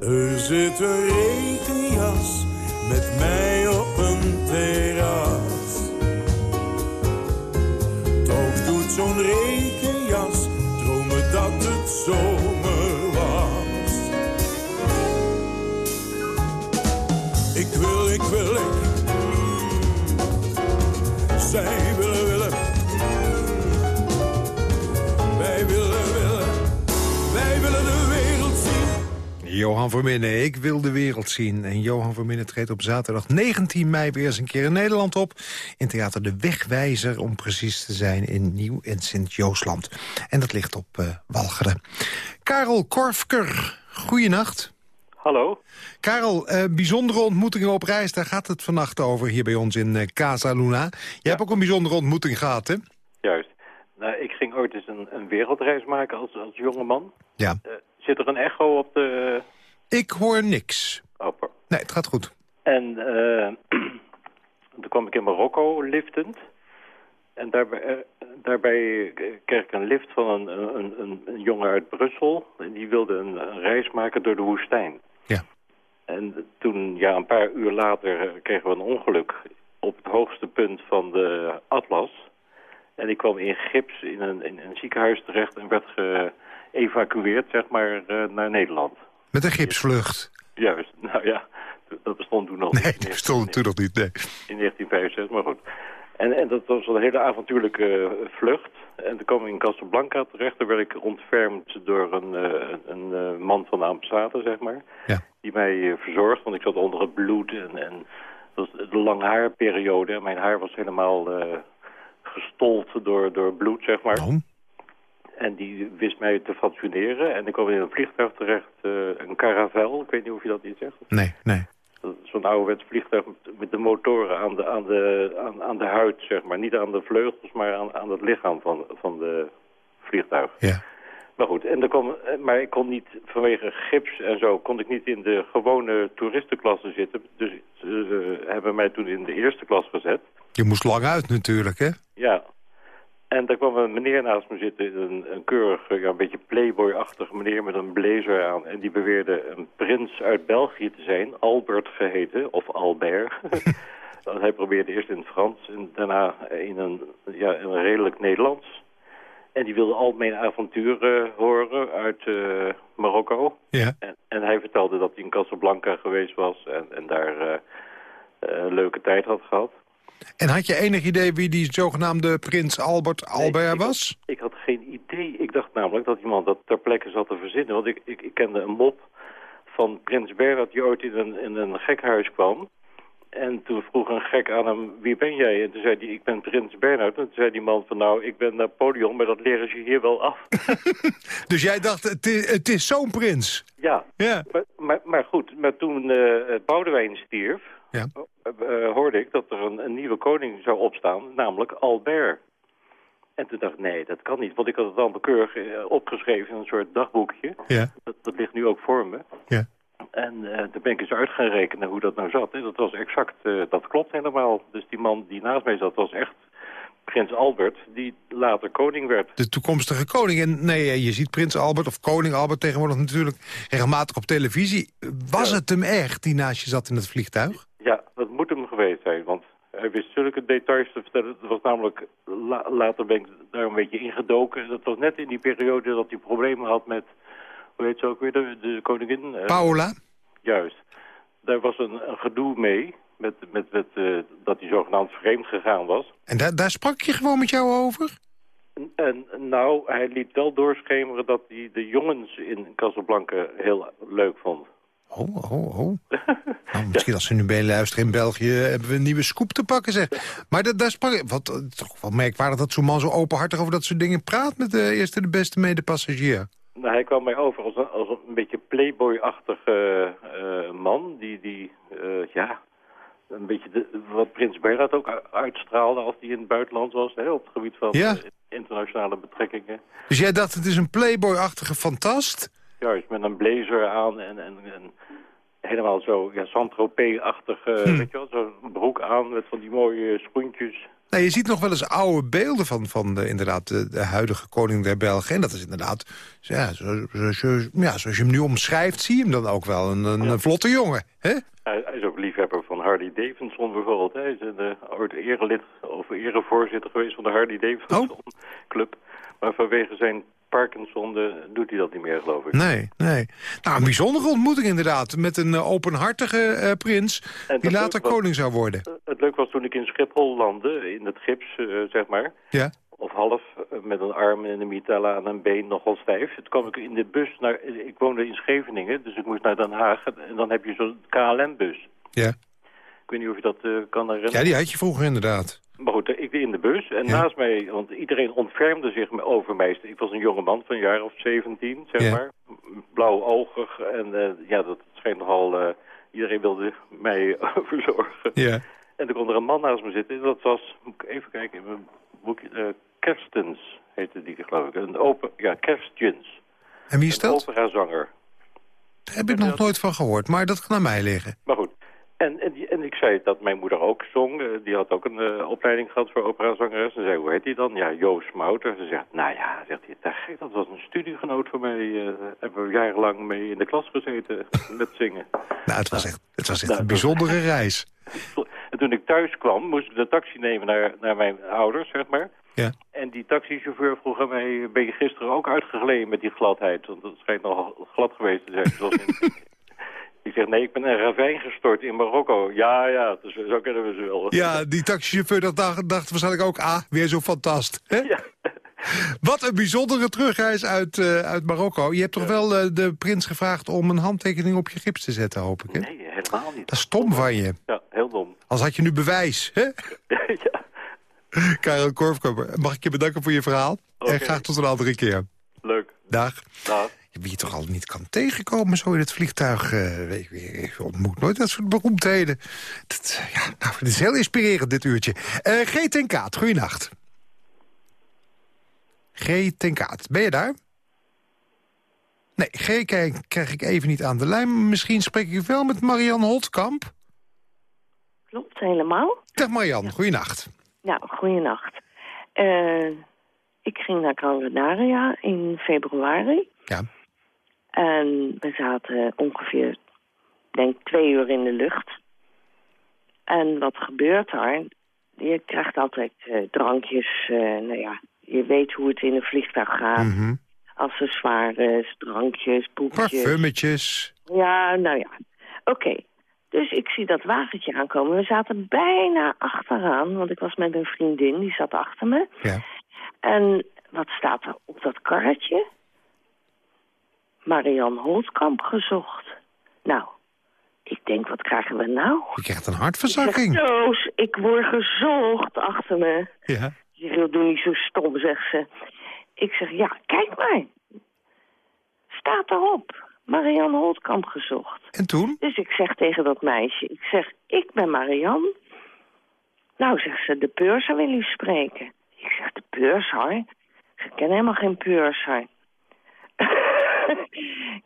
Er zit een regenjas met mij op een terras. Toch doet zo'n regenjas dromen dat het zomer was. Ik wil, ik wil, ik. Zij willen, willen. Wij willen, willen. Wij willen. Johan Verminnen, ik wil de wereld zien. En Johan Verminnen treedt op zaterdag 19 mei weer eens een keer in Nederland op. In theater De Wegwijzer, om precies te zijn, in Nieuw- en Sint-Joosland. En dat ligt op eh, Walcheren. Karel Korfker, goeienacht. Hallo. Karel, eh, bijzondere ontmoetingen op reis, daar gaat het vannacht over hier bij ons in eh, Casa Luna. Jij hebt ook een bijzondere ontmoeting gehad, hè? Juist. Nou, ik ging ooit eens een, een wereldreis maken als, als jongeman. Ja. Eh, zit er een echo op de... Ik hoor niks. Nee, het gaat goed. En eh, toen kwam ik in Marokko liftend. En daarbij, eh, daarbij kreeg ik een lift van een, een, een, een jongen uit Brussel. En die wilde een, een reis maken door de woestijn. Ja. En toen, ja, een paar uur later eh, kregen we een ongeluk op het hoogste punt van de Atlas. En ik kwam in gips in een, in een ziekenhuis terecht en werd geëvacueerd, zeg maar, eh, naar Nederland. Met een gipsvlucht. Juist, nou ja, dat bestond toen nog Nee, niet. dat bestond natuurlijk niet, nee. In 1965, maar goed. En, en dat was een hele avontuurlijke eh, vlucht. En toen kwam ik in Casablanca terecht. Daar werd ik ontfermd door een, eh, een man van de ambassade, zeg maar. Ja. Die mij verzorgd, want ik zat onder het bloed. En, en dat was de lange haarperiode. En mijn haar was helemaal eh, gestold door, door bloed, zeg maar. En die wist mij te fatsoeneren. En ik kwam in een vliegtuig terecht, eh, een caravel. Ik weet niet of je dat iets zegt. Nee, nee. Dat is Zo'n ouderwets vliegtuig met, de motoren aan de, aan, de, aan, aan de huid, zeg maar. Niet aan de vleugels, maar aan, aan het lichaam van, van de vliegtuig. Ja. Maar goed, en er kwam, eh, maar ik kon niet, vanwege gips en zo, kon ik niet in de gewone toeristenklasse zitten. Dus ze hebben mij toen in de eerste klas gezet. Je moest lang uit natuurlijk, hè? Ja. En daar kwam een meneer naast me zitten, een, een keurige, ja, een beetje playboy-achtige meneer met een blazer aan. En die beweerde een prins uit België te zijn, Albert geheten, of Albert. Hij probeerde eerst in het Frans en daarna in een, ja, in een redelijk Nederlands. En die wilde algemeen avonturen horen uit eh, Marokko. Ja. En, en hij vertelde dat hij in Casablanca geweest was en, en daar eh, eh, een leuke tijd had gehad. En had je enig idee wie die zogenaamde prins Albert Albert was? Ik had geen idee. Ik dacht namelijk dat iemand dat ter plekke zat te verzinnen. Want ik, ik, ik kende een mop van prins Bernhard die ooit in een, in een gekhuis kwam. En toen vroeg een gek aan hem, wie ben jij? En toen zei hij, ik ben prins Bernhard. En toen zei die man van, nou, ik ben Napoleon, maar dat leren ze hier wel af. Dus jij dacht, het is, het is zo'n prins? Ja, Ja. Maar, maar, maar goed, maar toen eh Boudewijn stierf, Ja. eh, eh, hoorde ik dat er een, een nieuwe koning zou opstaan, namelijk Albert. En toen dacht ik, nee, dat kan niet. Want ik had het allemaal keurig eh, opgeschreven in een soort dagboekje. Ja. Dat, dat ligt nu ook voor me. Ja. En eh toen ben ik eens uit gaan rekenen hoe dat nou zat. En dat was exact, dat klopt helemaal. Dus die man die naast mij zat was echt prins Albert, die later koning werd. De toekomstige koning. En nee, je ziet prins Albert of koning Albert tegenwoordig natuurlijk regelmatig op televisie. Was het hem echt, die naast je zat in het vliegtuig? Ja, dat moet hem geweest zijn, want hij wist zulke details te vertellen. Dat was namelijk, la- later ben ik daar een beetje ingedoken. Dat was net in die periode dat hij problemen had met, hoe heet ze ook weer, de, de koningin? Eh, Paola? Juist. Daar was een, een gedoe mee, met, met, met, eh, dat hij zogenaamd vreemd gegaan was. En daar, daar sprak je gewoon met jou over? En, en nou, hij liet wel doorschemeren dat hij de jongens in Casablanca heel leuk vond. Oh, oh, oh. Nou, misschien als ze nu bij luisteren in België hebben we een nieuwe scoop te pakken, zeg. Maar da- daar sprak wat, eh, toch wel merkwaardig dat zo'n man zo openhartig over dat soort dingen praat met de eerste de beste medepassagier. Nou, hij kwam mij over als een, als een beetje playboy-achtige eh, man. Die, die ja, een beetje de, wat Prins Bernhard ook uitstraalde als hij in het buitenland was. Hè, op het gebied van Ja. eh, internationale betrekkingen. Dus jij dacht, het is een playboy-achtige fantast? Juist, met een blazer aan en, en, en helemaal zo, ja, Saint-Tropez-achtig, Hm. weet je wel, zo'n broek aan met van die mooie schoentjes. Nou, je ziet nog wel eens oude beelden van, van de, inderdaad, de, de huidige koning der Belgen. En dat is inderdaad, ja, zo, zo, zo- ja, zoals je hem nu omschrijft, zie je hem dan ook wel. Een, een, vlotte jongen, hè? Hij, hij is ook liefhebber Harley Davidson bijvoorbeeld. Hij is een uh, ooit erelid of erevoorzitter geweest van de Harley Davidson Oh. Club. Maar vanwege zijn Parkinson eh, doet hij dat niet meer, geloof ik. Nee, nee. Nou, een bijzondere ontmoeting inderdaad. Met een eh, openhartige eh, prins En die later was- koning zou worden. Het leuk was toen ik in Schiphol landde, in het gips, eh, zeg maar. Ja. Of half, eh, met een arm en een mitella aan een been nogal stijf. Toen kwam ik in de bus naar... Ik woonde in Scheveningen, dus ik moest naar Den Haag. En dan heb je zo'n KLM-bus. Ja. Ik weet niet of je dat eh, kan herinneren. ja, die had je vroeger inderdaad. Maar goed, ik in de bus en naast mij, want iedereen ontfermde zich me- over mij. Ik was een jonge man van een jaar of 17, zeg Ja. maar. Blauwoogig en eh, ja, dat schijnt nogal... eh, iedereen wilde mij verzorgen. Ja. En er kon er een man naast me zitten. Dat was, moet ik even kijken in mijn boekje, eh, Kerstens heette die, geloof ik. Een open, ja, Kerstjens. En wie is Een dat? operazanger. Daar heb ik nog nooit van gehoord, maar dat kan aan mij liggen. Maar goed. En, en, ik zei dat mijn moeder ook zong. Eh, Die had ook een eh, opleiding gehad voor operazangeres. En zei, hoe heet die dan? Ja, Joost Mouter. Ze zegt, nou ja, zegt hij, "daar gek, dat was een studiegenoot van mij. eh hebben we jarenlang mee in de klas gezeten met zingen. Nou, het was echt, het was echt Nou, een dat- bijzondere reis. En toen ik thuis kwam, moest ik de taxi nemen naar, naar mijn ouders, zeg maar. Ja. En die taxichauffeur vroeg aan mij, ben je gisteren ook uitgegleden met die gladheid? Want het schijnt nogal glad geweest te zijn. Zoals in- ik zeg, nee, ik ben een ravijn gestort in Marokko. Ja, ja, dus zo kennen we ze wel. Ja, die taxichauffeur dat dacht, dacht waarschijnlijk ook... ah, weer zo'n fantast. Hè? Wat een bijzondere terugreis uit, eh, uit Marokko. Je hebt toch wel eh, de prins gevraagd om een handtekening op je gips te zetten, hoop ik, hè? Nee, helemaal niet. Dat is stom van je. Ja, heel dom. Als had je nu bewijs, hè? ja. Karel Korfkoper, mag ik je bedanken voor je verhaal? En graag tot een andere keer. Leuk. Dag. Dag. Wie je toch al niet kan tegenkomen zo in het vliegtuig. eh, weet je, ik ontmoet nooit dat soort beroemdheden. Dat, eh, ja, nou, het is heel inspirerend dit uurtje. Eh G. ten Kaat, goeienacht. G. ten Kaat, ben je daar? Nee, G. krijg, krijg ik even niet aan de lijn. Misschien spreek ik wel met Marian Holtkamp. Klopt, helemaal. Dag Marian, goeienacht. Nou, goeienacht. Eh ik ging naar Gran Canaria in februari. Ja. En we zaten ongeveer, denk twee uur in de lucht. En wat gebeurt daar? Je krijgt altijd eh, drankjes, eh, nou ja, je weet hoe het in een vliegtuig gaat. Mhm. Accessoires, drankjes, boekjes. Parfummetjes. Ja, nou ja. Oké. Dus ik zie dat wagentje aankomen. We zaten bijna achteraan, want ik was met een vriendin, die zat achter me. Ja. En wat staat er op dat karretje? Marian Holtkamp gezocht. Nou, ik denk, wat krijgen we nou? Je krijgt een Ik hartverzakking. Toos, ik word gezocht achter me. Ja. Cyril, doe niet zo stom, zegt ze. Ik zeg, ja, kijk maar. Staat erop. Marian Holtkamp gezocht. En toen? Dus ik zeg tegen dat meisje, ik zeg, ik ben Marian. Nou, zegt ze, de purser wil u spreken. Ik zeg, de purser? Ze ken helemaal geen purser.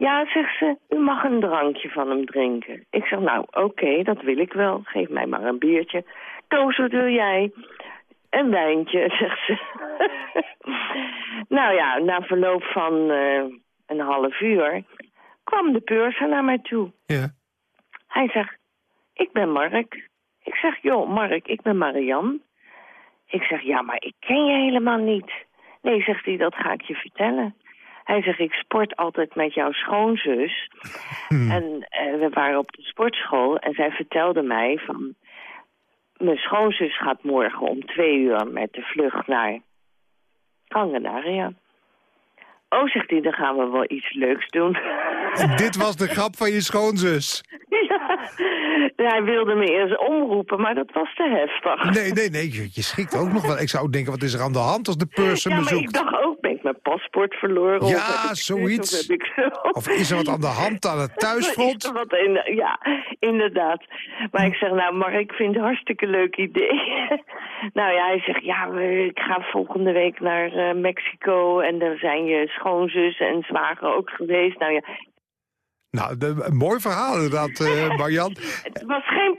Ja, zegt ze, u mag een drankje van hem drinken. Ik zeg, nou, oké, dat wil ik wel. Geef mij maar een biertje. Toos, wat wil jij? Een wijntje, zegt ze. nou ja, na verloop van eh, een half uur kwam de purser naar mij toe. Ja. Hij zegt, ik ben Mark. Ik zeg, joh, Mark, ik ben Marian. Ik zeg, ja, maar ik ken je helemaal niet. Nee, zegt hij, dat ga ik je vertellen. Hij zegt, ik sport altijd met jouw schoonzus. En eh, we waren op de sportschool en zij vertelde mij van... Mijn schoonzus gaat morgen om twee uur met de vlucht naar Canaria. Oh, zegt hij, dan gaan we wel iets leuks doen. Dit was de grap van je schoonzus. Ja, hij wilde me eerst omroepen, maar dat was te heftig. Nee, nee, nee, je, je schrikt ook nog wel. Ik zou denken, wat is er aan de hand als de ja, me ik dacht ik mijn paspoort verloren? of Ja, heb ik dit, zoiets. Of, heb ik zo? Of is er wat aan de hand aan het thuisfront? Is wat in, ja, inderdaad. Maar ik zeg, nou Mark, ik vind het een hartstikke leuk idee. nou ja, hij zegt, ja, ik ga volgende week naar eh, Mexico... en daar zijn je schoonzus en zwager ook geweest. Nou ja, Nou, de- een mooi verhaal inderdaad, eh Marjan. het was geen...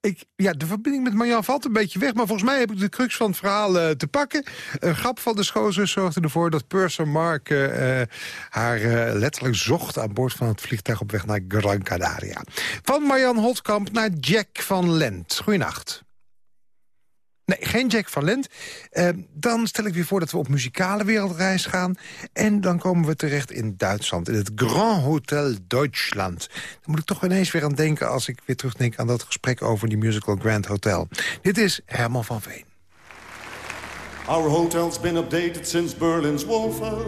Ik, ja, de verbinding met Marjan valt een beetje weg, maar volgens mij heb ik de crux van het verhaal eh, te pakken. Een grap van de schoonzus zorgde ervoor dat Purser Mark eh, eh, haar letterlijk zocht aan boord van het vliegtuig op weg naar Gran Canaria. Van Marjan Holtkamp naar Jack van Lent. Goeienacht. Nee, geen Jack van Lent. Eh, dan stel ik weer voor dat we op muzikale wereldreis gaan. En dan komen we terecht in Duitsland, in het Grand Hotel Deutschland. Daar moet ik toch ineens weer aan denken als ik weer terugdenk aan dat gesprek over die musical Grand Hotel. Dit is Herman van Veen. Our hotel's been updated since Berlin's wall fell.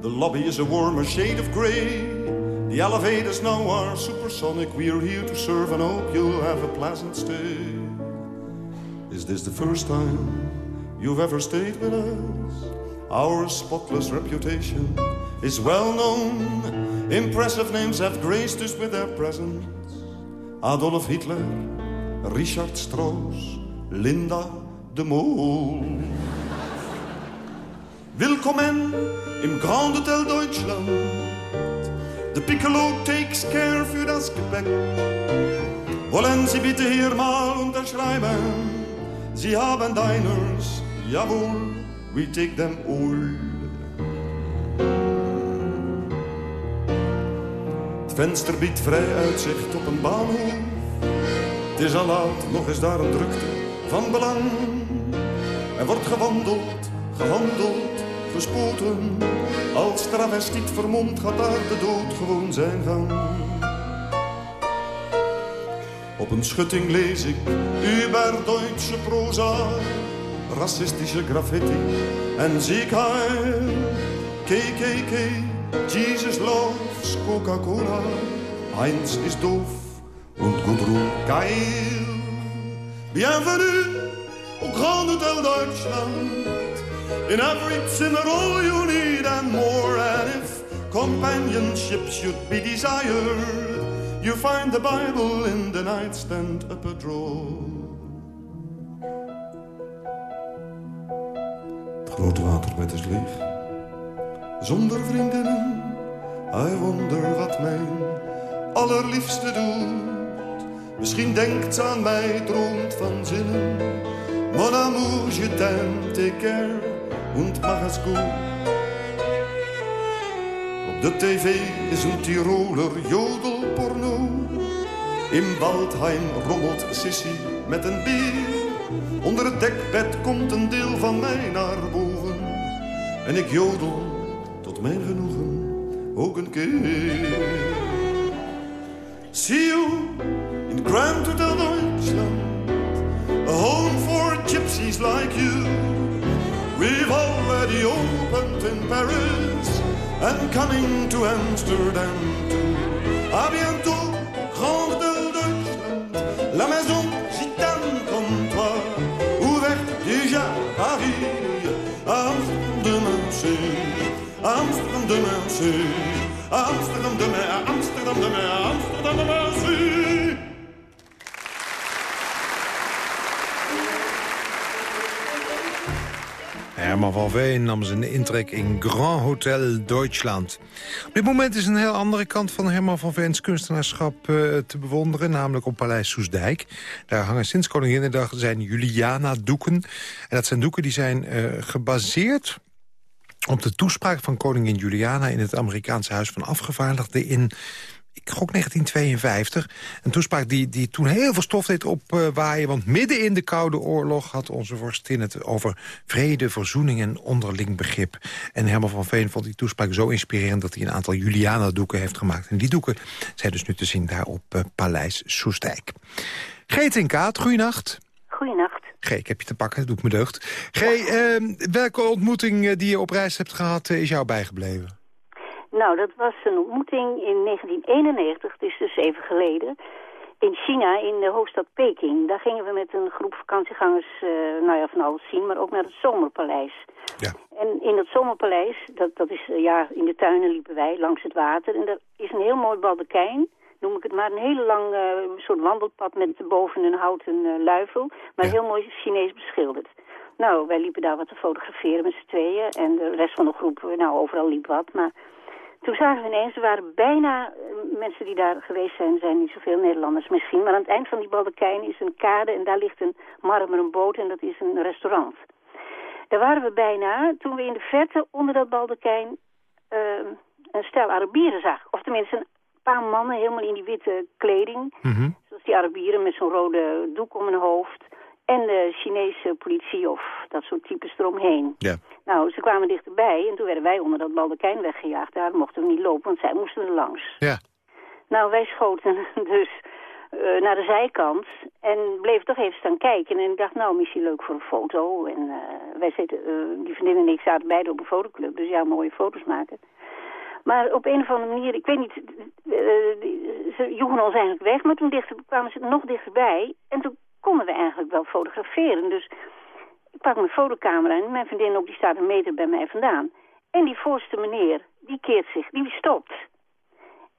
The lobby is a warmer shade of grey. The elevators now are supersonic. We're here to serve and hope you'll have a pleasant stay. This is the first time you've ever stayed with us? Our spotless reputation is well known. Impressive names have graced us with their presence. Adolf Hitler, Richard Strauss, Linda de Mol. Willkommen im Grand Hotel Deutschland. The Piccolo takes care für das Gepäck. Wollen Sie bitte hier mal unterschreiben? Sie haben Diners, jawohl, we take them all. Het venster biedt vrij uitzicht op een baanhof. Het is al laat, nog is daar een drukte van belang. Er wordt gewandeld, gehandeld, gespoten. Als travestiet vermomd gaat daar de dood gewoon zijn gang. Op een schutting lees ik über Deutsche Prosa, racistische graffiti en heil. KKK, Jesus loves Coca-Cola, Heinz ist doof und Gudrun geil. Bienvenue au Grand Hotel Deutschland. In every zimmer all you need and more. And if companionship should be desired, you find the Bible in the nightstand up a drawer. Het grote waterbed is leeg. Zonder vriendinnen, I wonder wat mijn allerliefste doet. Misschien denkt ze aan mij, droomt van zinnen. Mon amour, je t'aime, take care, und mach es goed. Op de tv is een Tiroler In Waldheim rommelt Sissy met een beer. Onder het dekbed komt een deel van mij naar boven. En ik jodel tot mijn genoegen ook een keer. See you in Grand Hotel Deutschland. A home for gypsies like you. We've already opened in Paris and coming to Amsterdam A bientôt, Grand Hotel Deutschland. La maison gitane comme toi. Ouverte déjà à Paris. Amsterdam demain c'est. Amsterdam demain c'est. Amsterdam demain, Amsterdam demain, Amsterdam demain c'est. Van Veen nam zijn intrek in Grand Hotel Deutschland. Op dit moment is een heel andere kant van Herman van Veens kunstenaarschap eh, te bewonderen, namelijk op Paleis Soesdijk. Daar hangen sinds Koninginnedag zijn Juliana-doeken. En dat zijn doeken die zijn eh, gebaseerd op de toespraak van koningin Juliana... in het Amerikaanse Huis van Afgevaardigden in ik gok 1952. Een toespraak die, die toen heel veel stof deed opwaaien... want midden in de Koude Oorlog had onze vorstin het over vrede, verzoening en onderling begrip. En Herman van Veen vond die toespraak zo inspirerend... dat hij een aantal Juliana-doeken heeft gemaakt. En die doeken zijn dus nu te zien daar op uh, Paleis Soestdijk. Geet in Kaat, goeienacht. Goeienacht. G, ik heb je te pakken, dat doet me deugd. G, eh, welke ontmoeting die je op reis hebt gehad is jou bijgebleven? Nou, dat was een ontmoeting in 1991, het is dus even geleden. In China, in de hoofdstad Peking, daar gingen we met een groep vakantiegangers, uh, nou ja, van alles zien, maar ook naar het Zomerpaleis. Ja. En in dat Zomerpaleis, dat, dat is, uh, ja, in de tuinen liepen wij langs het water. En daar is een heel mooi baldekijn, noem ik het maar, een hele lang uh, soort wandelpad met boven een houten luifel, maar heel mooi Chinees beschilderd. Nou, wij liepen daar wat te fotograferen met z'n tweeën en de rest van de groep, nou, overal liep wat, maar toen zagen we ineens, er waren bijna eh, mensen die daar geweest zijn, zijn niet zoveel Nederlanders misschien. Maar aan het eind van die Baldekijn is een kade en daar ligt een marmeren boot en dat is een restaurant. Daar waren we bijna toen we in de verte onder dat Baldekijn uh, een stel Arabieren zagen. Of tenminste een paar mannen helemaal in die witte kleding. Mhm. Zoals die Arabieren met zo'n rode doek om hun hoofd. En de Chinese politie of dat soort types eromheen. Ja. Nou, ze kwamen dichterbij en toen werden wij onder dat baldekijn weggejaagd. Daar mochten we niet lopen, want zij moesten er langs. Ja. Nou, wij schoten dus uh, naar de zijkant en bleven toch even staan kijken. En ik dacht, nou, misschien leuk voor een foto. En uh, wij zitten, uh, die vriendin en ik zaten beide op een fotoclub, dus ja, mooie foto's maken. Maar op een of andere manier, ik weet niet, ze joegen ons eigenlijk weg, maar toen dichter, kwamen ze nog dichterbij. En toen konden we eigenlijk wel fotograferen. Dus ik pak mijn fotocamera en mijn vriendin ook, die staat een meter bij mij vandaan. En die voorste meneer, die keert zich, die stopt.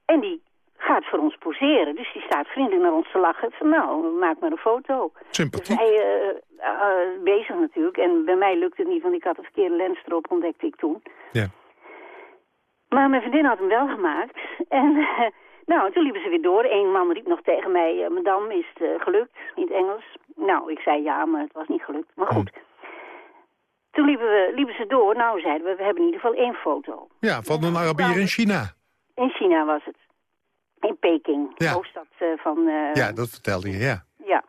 En die gaat voor ons poseren. Dus die staat vriendelijk naar ons te lachen. Van nou, maak maar een foto. Sympathiek. Dus hij uh, uh, bezig natuurlijk. En bij mij lukte het niet, want ik had een verkeerde lens erop, ontdekte ik toen. Ja. Maar mijn vriendin had hem wel gemaakt. En uh, nou, toen liepen ze weer door. Eén man riep nog tegen mij, uh, madame, is het uh, gelukt in het Engels? Nou, ik zei ja, maar het was niet gelukt. Maar goed. Hm. Toen liepen, we, liepen ze door. Nou, zeiden we, we hebben in ieder geval één foto. Ja, van een Arabier in China. In China was het. In Peking, ja. hoofdstad uh, van... ja, dat vertelde je, ja. Ja.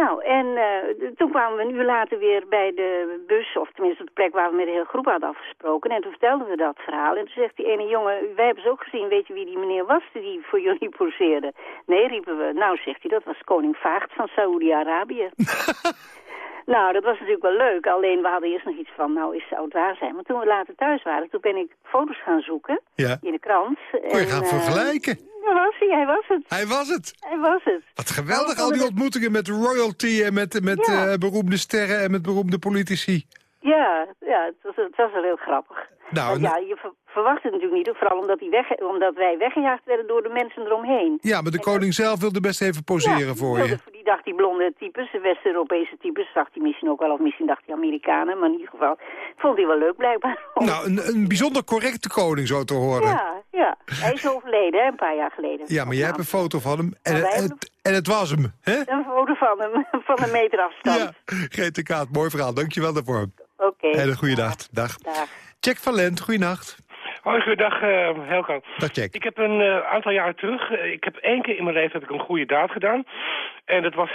Nou, en uh, toen kwamen we een uur later weer bij de bus, of tenminste op de plek waar we met de hele groep hadden afgesproken. En toen vertelden we dat verhaal. En toen zegt die ene jongen, wij hebben ze ook gezien, weet je wie die meneer was die voor jullie poseerde? Nee, riepen we. Nou, zegt hij, dat was koning Vaagd van Saoedi-Arabië. nou, dat was natuurlijk wel leuk. Alleen we hadden eerst nog iets van, nou, is zou het waar zijn. Maar toen we later thuis waren, toen ben ik foto's gaan zoeken ja. in de krant. Kon je gaan uh, vergelijken? Daar was hij, hij was het. Hij was het? Hij was het. Wat geweldig, al die ontmoetingen met royalty en met, met ja. uh, beroemde sterren en met beroemde politici. Ja, ja het, was, het was wel heel grappig. Nou, ja, je ver, verwacht het natuurlijk niet, vooral omdat, die weg, omdat wij weggejaagd werden door de mensen eromheen. Ja, maar de koning zelf wilde best even poseren ja, voor wilde, je. Die dacht die blonde types, de West-Europese types, dacht hij misschien ook wel, of misschien dacht hij Amerikanen, maar in ieder geval vond hij wel leuk blijkbaar. Nou, een, een bijzonder correcte koning zo te horen. Ja, ja. Hij is overleden, hè, een paar jaar geleden. Ja, maar jij hebt een foto van hem en, het, het, en het was hem, hè? Een foto van hem, van een meter afstand. Ja, Grete Kaat, mooi verhaal, dankjewel daarvoor. Oké. Okay. En een goede dag. Dag. Dag. Jack van Lent, goeienacht. Hoi, goeiedag uh, Helco. Dag Jack. Ik heb een uh, aantal jaren terug, uh, ik heb één keer in mijn leven heb ik een goede daad gedaan. En dat was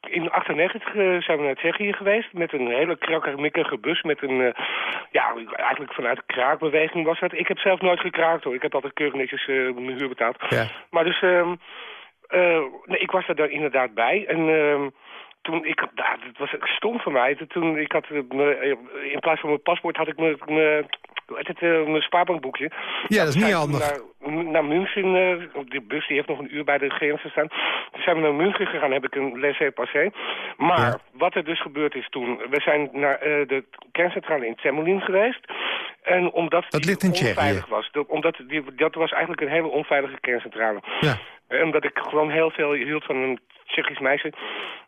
in 98 zijn we naar Tsjechië geweest met een hele krakkemikkige bus met een, ja, eigenlijk vanuit de kraakbeweging was dat. Ik heb zelf nooit gekraakt hoor, ik heb altijd keurig netjes mijn huur betaald. Ja. Maar dus, nee, ik was er daar inderdaad bij en toen ik, nou, het was stom van mij. Toen ik had, me, in plaats van mijn paspoort had ik mijn, mijn, het, uh, mijn spaarbankboekje. Ja, dat is niet handig. Naar, München, uh, die bus die heeft nog een uur bij de grens gestaan. Toen zijn we naar München gegaan, heb ik een laissez-passer. Maar ja. wat er dus gebeurd is toen, we zijn naar uh, de kerncentrale in Temmelin geweest. En omdat dat in onveilig was. Omdat die, dat was eigenlijk een hele onveilige kerncentrale. Ja. En omdat ik gewoon heel veel hield van een Tsjechisch meisje,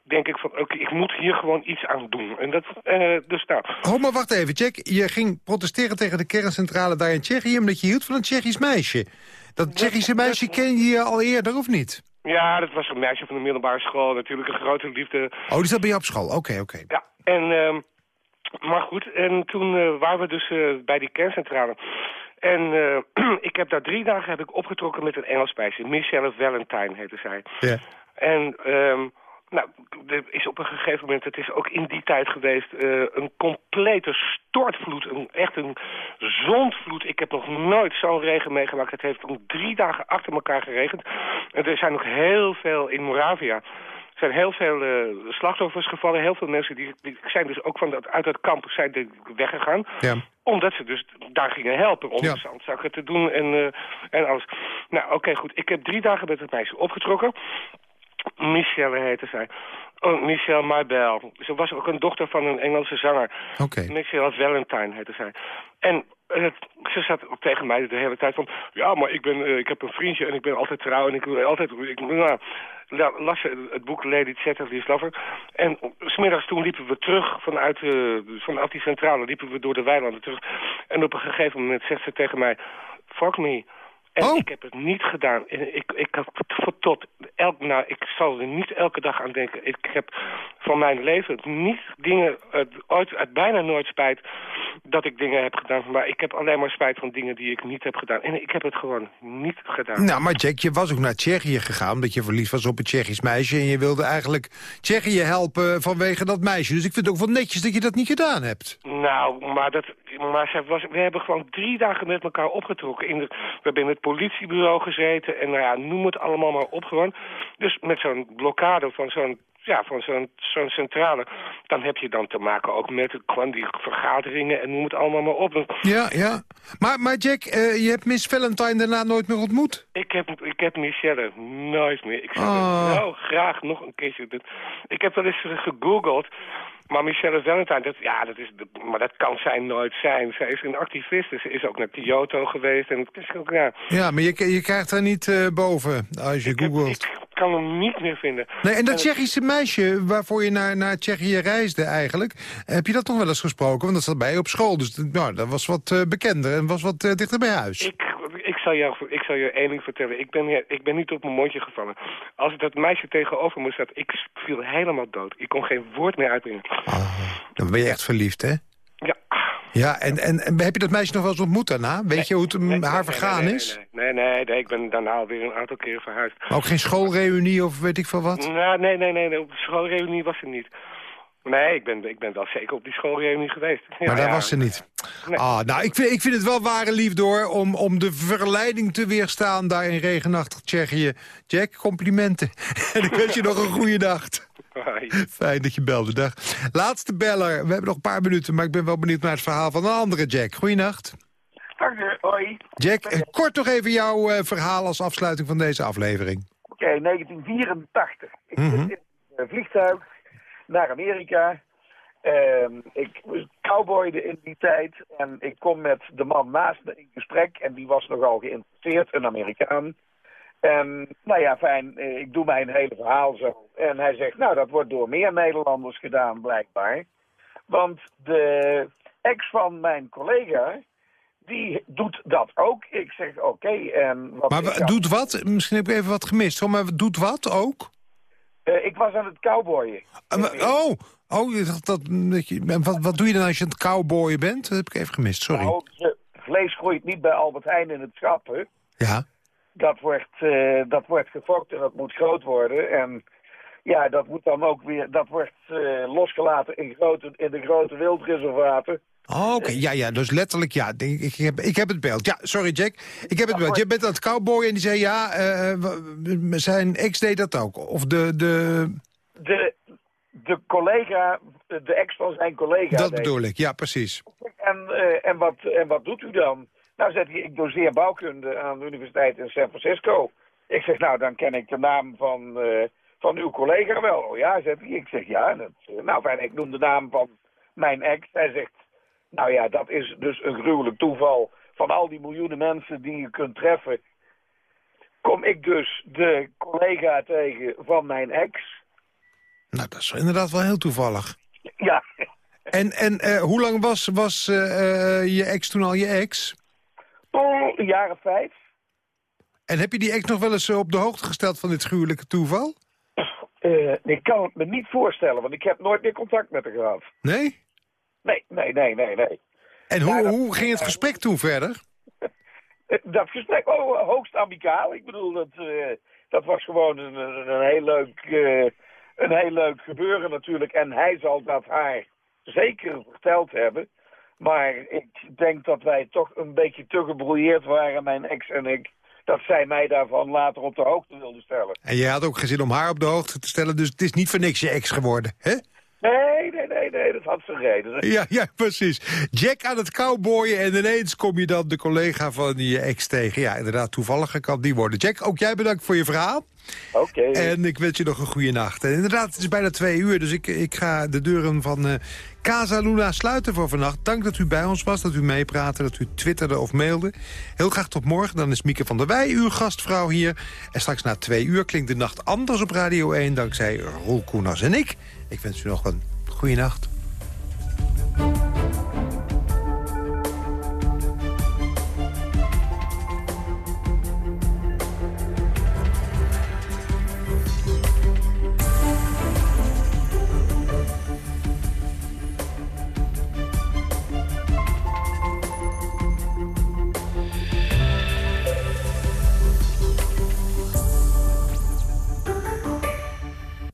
denk ik van, oké, okay, ik moet hier gewoon iets aan doen. En dat, uh, dus nou. Oh, maar wacht even, Jack. Je ging protesteren tegen de kerncentrale daar in Tsjechië... omdat je hield van een Tsjechisch meisje. Dat Tsjechische meisje ken je al eerder, of niet? Ja, dat was een meisje van de middelbare school. Natuurlijk een grote liefde. Oh, die zat bij je op school. Oké, okay, oké. Okay. Ja, en... Uh, maar goed, en toen uh, waren we dus uh, bij die kerncentrale. En uh, ik heb daar drie dagen heb ik opgetrokken met een Engels meisje. Michelle Valentine heette zij. Ja. En um, nou, er is op een gegeven moment, het is ook in die tijd geweest, uh, een complete stortvloed. Een, echt een zondvloed. Ik heb nog nooit zo'n regen meegemaakt. Het heeft om drie dagen achter elkaar geregend. En er zijn nog heel veel in Moravia. Er zijn heel veel eh, slachtoffers gevallen. Heel veel mensen die, die zijn dus ook van dat, uit het kamp zijn weggegaan. Ja. Omdat ze dus daar gingen helpen om Ja. zandzakken te doen en, eh, en alles. Nou, oké, goed. Ik heb drie dagen met het meisje opgetrokken. Michelle heette zij. Oh, Michelle Maybell. Ze was ook een dochter van een Engelse zanger. Oké. Michelle Valentine heette zij. En eh, ze zat tegen mij de hele tijd van... Ja, maar ik, ben, eh, ik heb een vriendje en ik ben altijd trouw en ik wil altijd... Ik, nou, la- las ze het boek Lady Chatterley's Lover. En smiddags toen liepen we terug vanuit, eh, vanuit die centrale... liepen we door de weilanden terug. En op een gegeven moment zegt ze tegen mij... Fuck me. En ik heb het niet gedaan. Ik, ik had tot, elk, nou, ik zal er niet elke dag aan denken. Ik heb van mijn leven niet dingen, het, ooit, bijna nooit spijt dat ik dingen heb gedaan. Maar ik heb alleen maar spijt van dingen die ik niet heb gedaan. En ik heb het gewoon niet gedaan. Nou, maar Jack, je was ook naar Tsjechië gegaan... omdat je verliefd was op een Tsjechisch meisje... en je wilde eigenlijk Tsjechië helpen vanwege dat meisje. Dus ik vind het ook wel netjes dat je dat niet gedaan hebt. Nou, maar, dat, maar was, we hebben gewoon drie dagen met elkaar opgetrokken. In de, we hebben in het politiebureau gezeten en nou ja, noem het allemaal maar op gewoon. Dus met zo'n blokkade van zo'n ja, van zo'n zo'n centrale, dan heb je dan te maken ook met gewoon die vergaderingen en noem het allemaal maar op. Ja, ja. Maar, maar Jack, eh, je hebt Miss Valentine daarna nooit meer ontmoet? Ik heb, ik heb Michelle nooit meer. Ik zou Oh. nou graag nog een keertje doen. Ik heb wel eens gegoogeld. Maar Michelle Valentine, dat, ja, dat is, maar dat kan zij nooit zijn. Zij is een activiste. Ze is ook naar Kyoto geweest. En het is ook, ja, Ja, maar je, je krijgt haar niet eh, boven als je googelt. ik kan hem niet meer vinden. Nee, en dat Tsjechische meisje waarvoor je naar, naar Tsjechië reisde eigenlijk... heb je dat nog wel eens gesproken? Want dat zat bij je op school, dus nou, dat was wat eh, bekender en was wat eh, dichter bij huis. Ik, zal jou, ik zal je één ding vertellen. Ik ben, ik ben niet op mijn mondje gevallen. Als ik dat meisje tegenover me zat, ik viel helemaal dood. Ik kon geen woord meer uitbrengen. Dan ben je echt verliefd, hè? Ja. Ja, en, en, en heb je dat meisje nog wel eens ontmoet daarna? Weet je hoe het haar vergaan is? Nee nee, nee, ik ben daarna alweer een aantal keren verhuisd. Ook geen schoolreunie of weet ik veel wat? Nou, nee, nee, nee, nee, op de schoolreunie was ze niet. Nee, ik ben, ik ben wel zeker op die schoolreunie geweest. Ja, Maar daar ja. was ze niet. Nee. Ah, nou, ik vind, ik vind het wel ware liefde hoor, om, om de verleiding te weerstaan daar in regenachtig Tsjechië. Jack, complimenten. en ik wens je nog een goede nacht. Fijn dat je belde, dag. Laatste beller. We hebben nog een paar minuten, maar ik ben wel benieuwd naar het verhaal van een andere Jack. Goeienacht. Dank u, hoi. Jack, eh, kort nog even jouw eh, verhaal als afsluiting van deze aflevering. Oké, 1984. Ik Mhm. zit in een vliegtuig naar Amerika. Ehm, ik was cowboyde in die tijd en ik kom met de man naast me in gesprek en die was nogal geïnteresseerd, een Amerikaan. En nou ja, fijn, eh, ik doe mijn hele verhaal zo. En hij zegt, nou dat wordt door meer Nederlanders gedaan blijkbaar. Want de ex van mijn collega, die doet dat ook. Ik zeg, oké, en wat Maar doet wat? Misschien heb ik even wat gemist. hoor, Maar doet wat ook? Eh, ik was aan het cowboyen. Ah, oh, oh je dacht dat, dat je, wat, wat doe je dan als je aan het cowboyen bent? Dat heb ik even gemist, sorry. Nou, ze- vlees groeit niet bij Albert Heijn in het schap, hè. Ja. Dat wordt, eh, dat wordt gefokt en dat moet groot worden. En ja, dat moet dan ook weer, dat wordt eh, losgelaten in, grote, in de grote wildreservaten. Oh, Oké, ja, ja, dus letterlijk, ja, ik, ik, heb, ik heb het beeld. Ja, sorry Jack, ik heb het beeld. Je bent aan het cowboyen en die zei, ja, eh, w- zijn ex deed dat ook. Of de, de, De, de collega, de ex van zijn collega. dat deed. bedoel ik, ja, precies. En, eh, en, wat, en wat doet u dan? Nou, zegt hij, ik doseer bouwkunde aan de universiteit in San Francisco. Ik zeg, nou, dan ken ik de naam van, eh, van uw collega wel. Oh ja, zegt hij. Ik zeg, ja. Dat, eh, nou, fijn, ik noem de naam van mijn ex. Hij zegt, nou ja, dat is dus een gruwelijk toeval. Van al die miljoenen mensen die je kunt treffen... kom ik dus de collega tegen van mijn ex. Nou, dat is inderdaad wel heel toevallig. Ja, En, en eh, hoe lang was, was eh, eh, je ex toen al je ex? oh, een jaar of vijf. En heb je die ex nog wel eens op de hoogte gesteld van dit gruwelijke toeval? Ik kan het me niet voorstellen, want ik heb nooit meer contact met haar gehad. Nee? Nee, nee, nee, nee, nee. En hoe, hoe ging het gesprek toen verder? Dat gesprek, oh, hoogst amicaal. Ik bedoel, dat, eh, dat was gewoon een, een, heel leuk, eh, een heel leuk gebeuren natuurlijk. En hij zal dat haar zeker verteld hebben. Maar ik denk dat wij toch een beetje te gebrouilleerd waren, mijn ex en ik. dat zij mij daarvan later op de hoogte wilde stellen. En jij had ook geen zin om haar op de hoogte te stellen, dus het is niet voor niks je ex geworden, hè? Nee, nee, nee, nee, dat had ze reden. Ja, ja, precies. Jack aan het cowboyen en ineens kom je dan de collega van je ex tegen. Ja, inderdaad, toevallig kan die worden. Jack, ook jij bedankt voor je verhaal. Oké. En ik wens je nog een goede nacht. En inderdaad, het is bijna twee uur, dus ik, ik ga de deuren van uh, Casa Luna sluiten voor vannacht. Dank dat u bij ons was, dat u meepraatte, dat u twitterde of mailde. Heel graag tot morgen. Dan is Mieke van der Wij, uw gastvrouw hier. En straks na twee uur klinkt de nacht anders op Radio 1... dankzij Roel Koeners en ik. Ik wens u nog een goede nacht.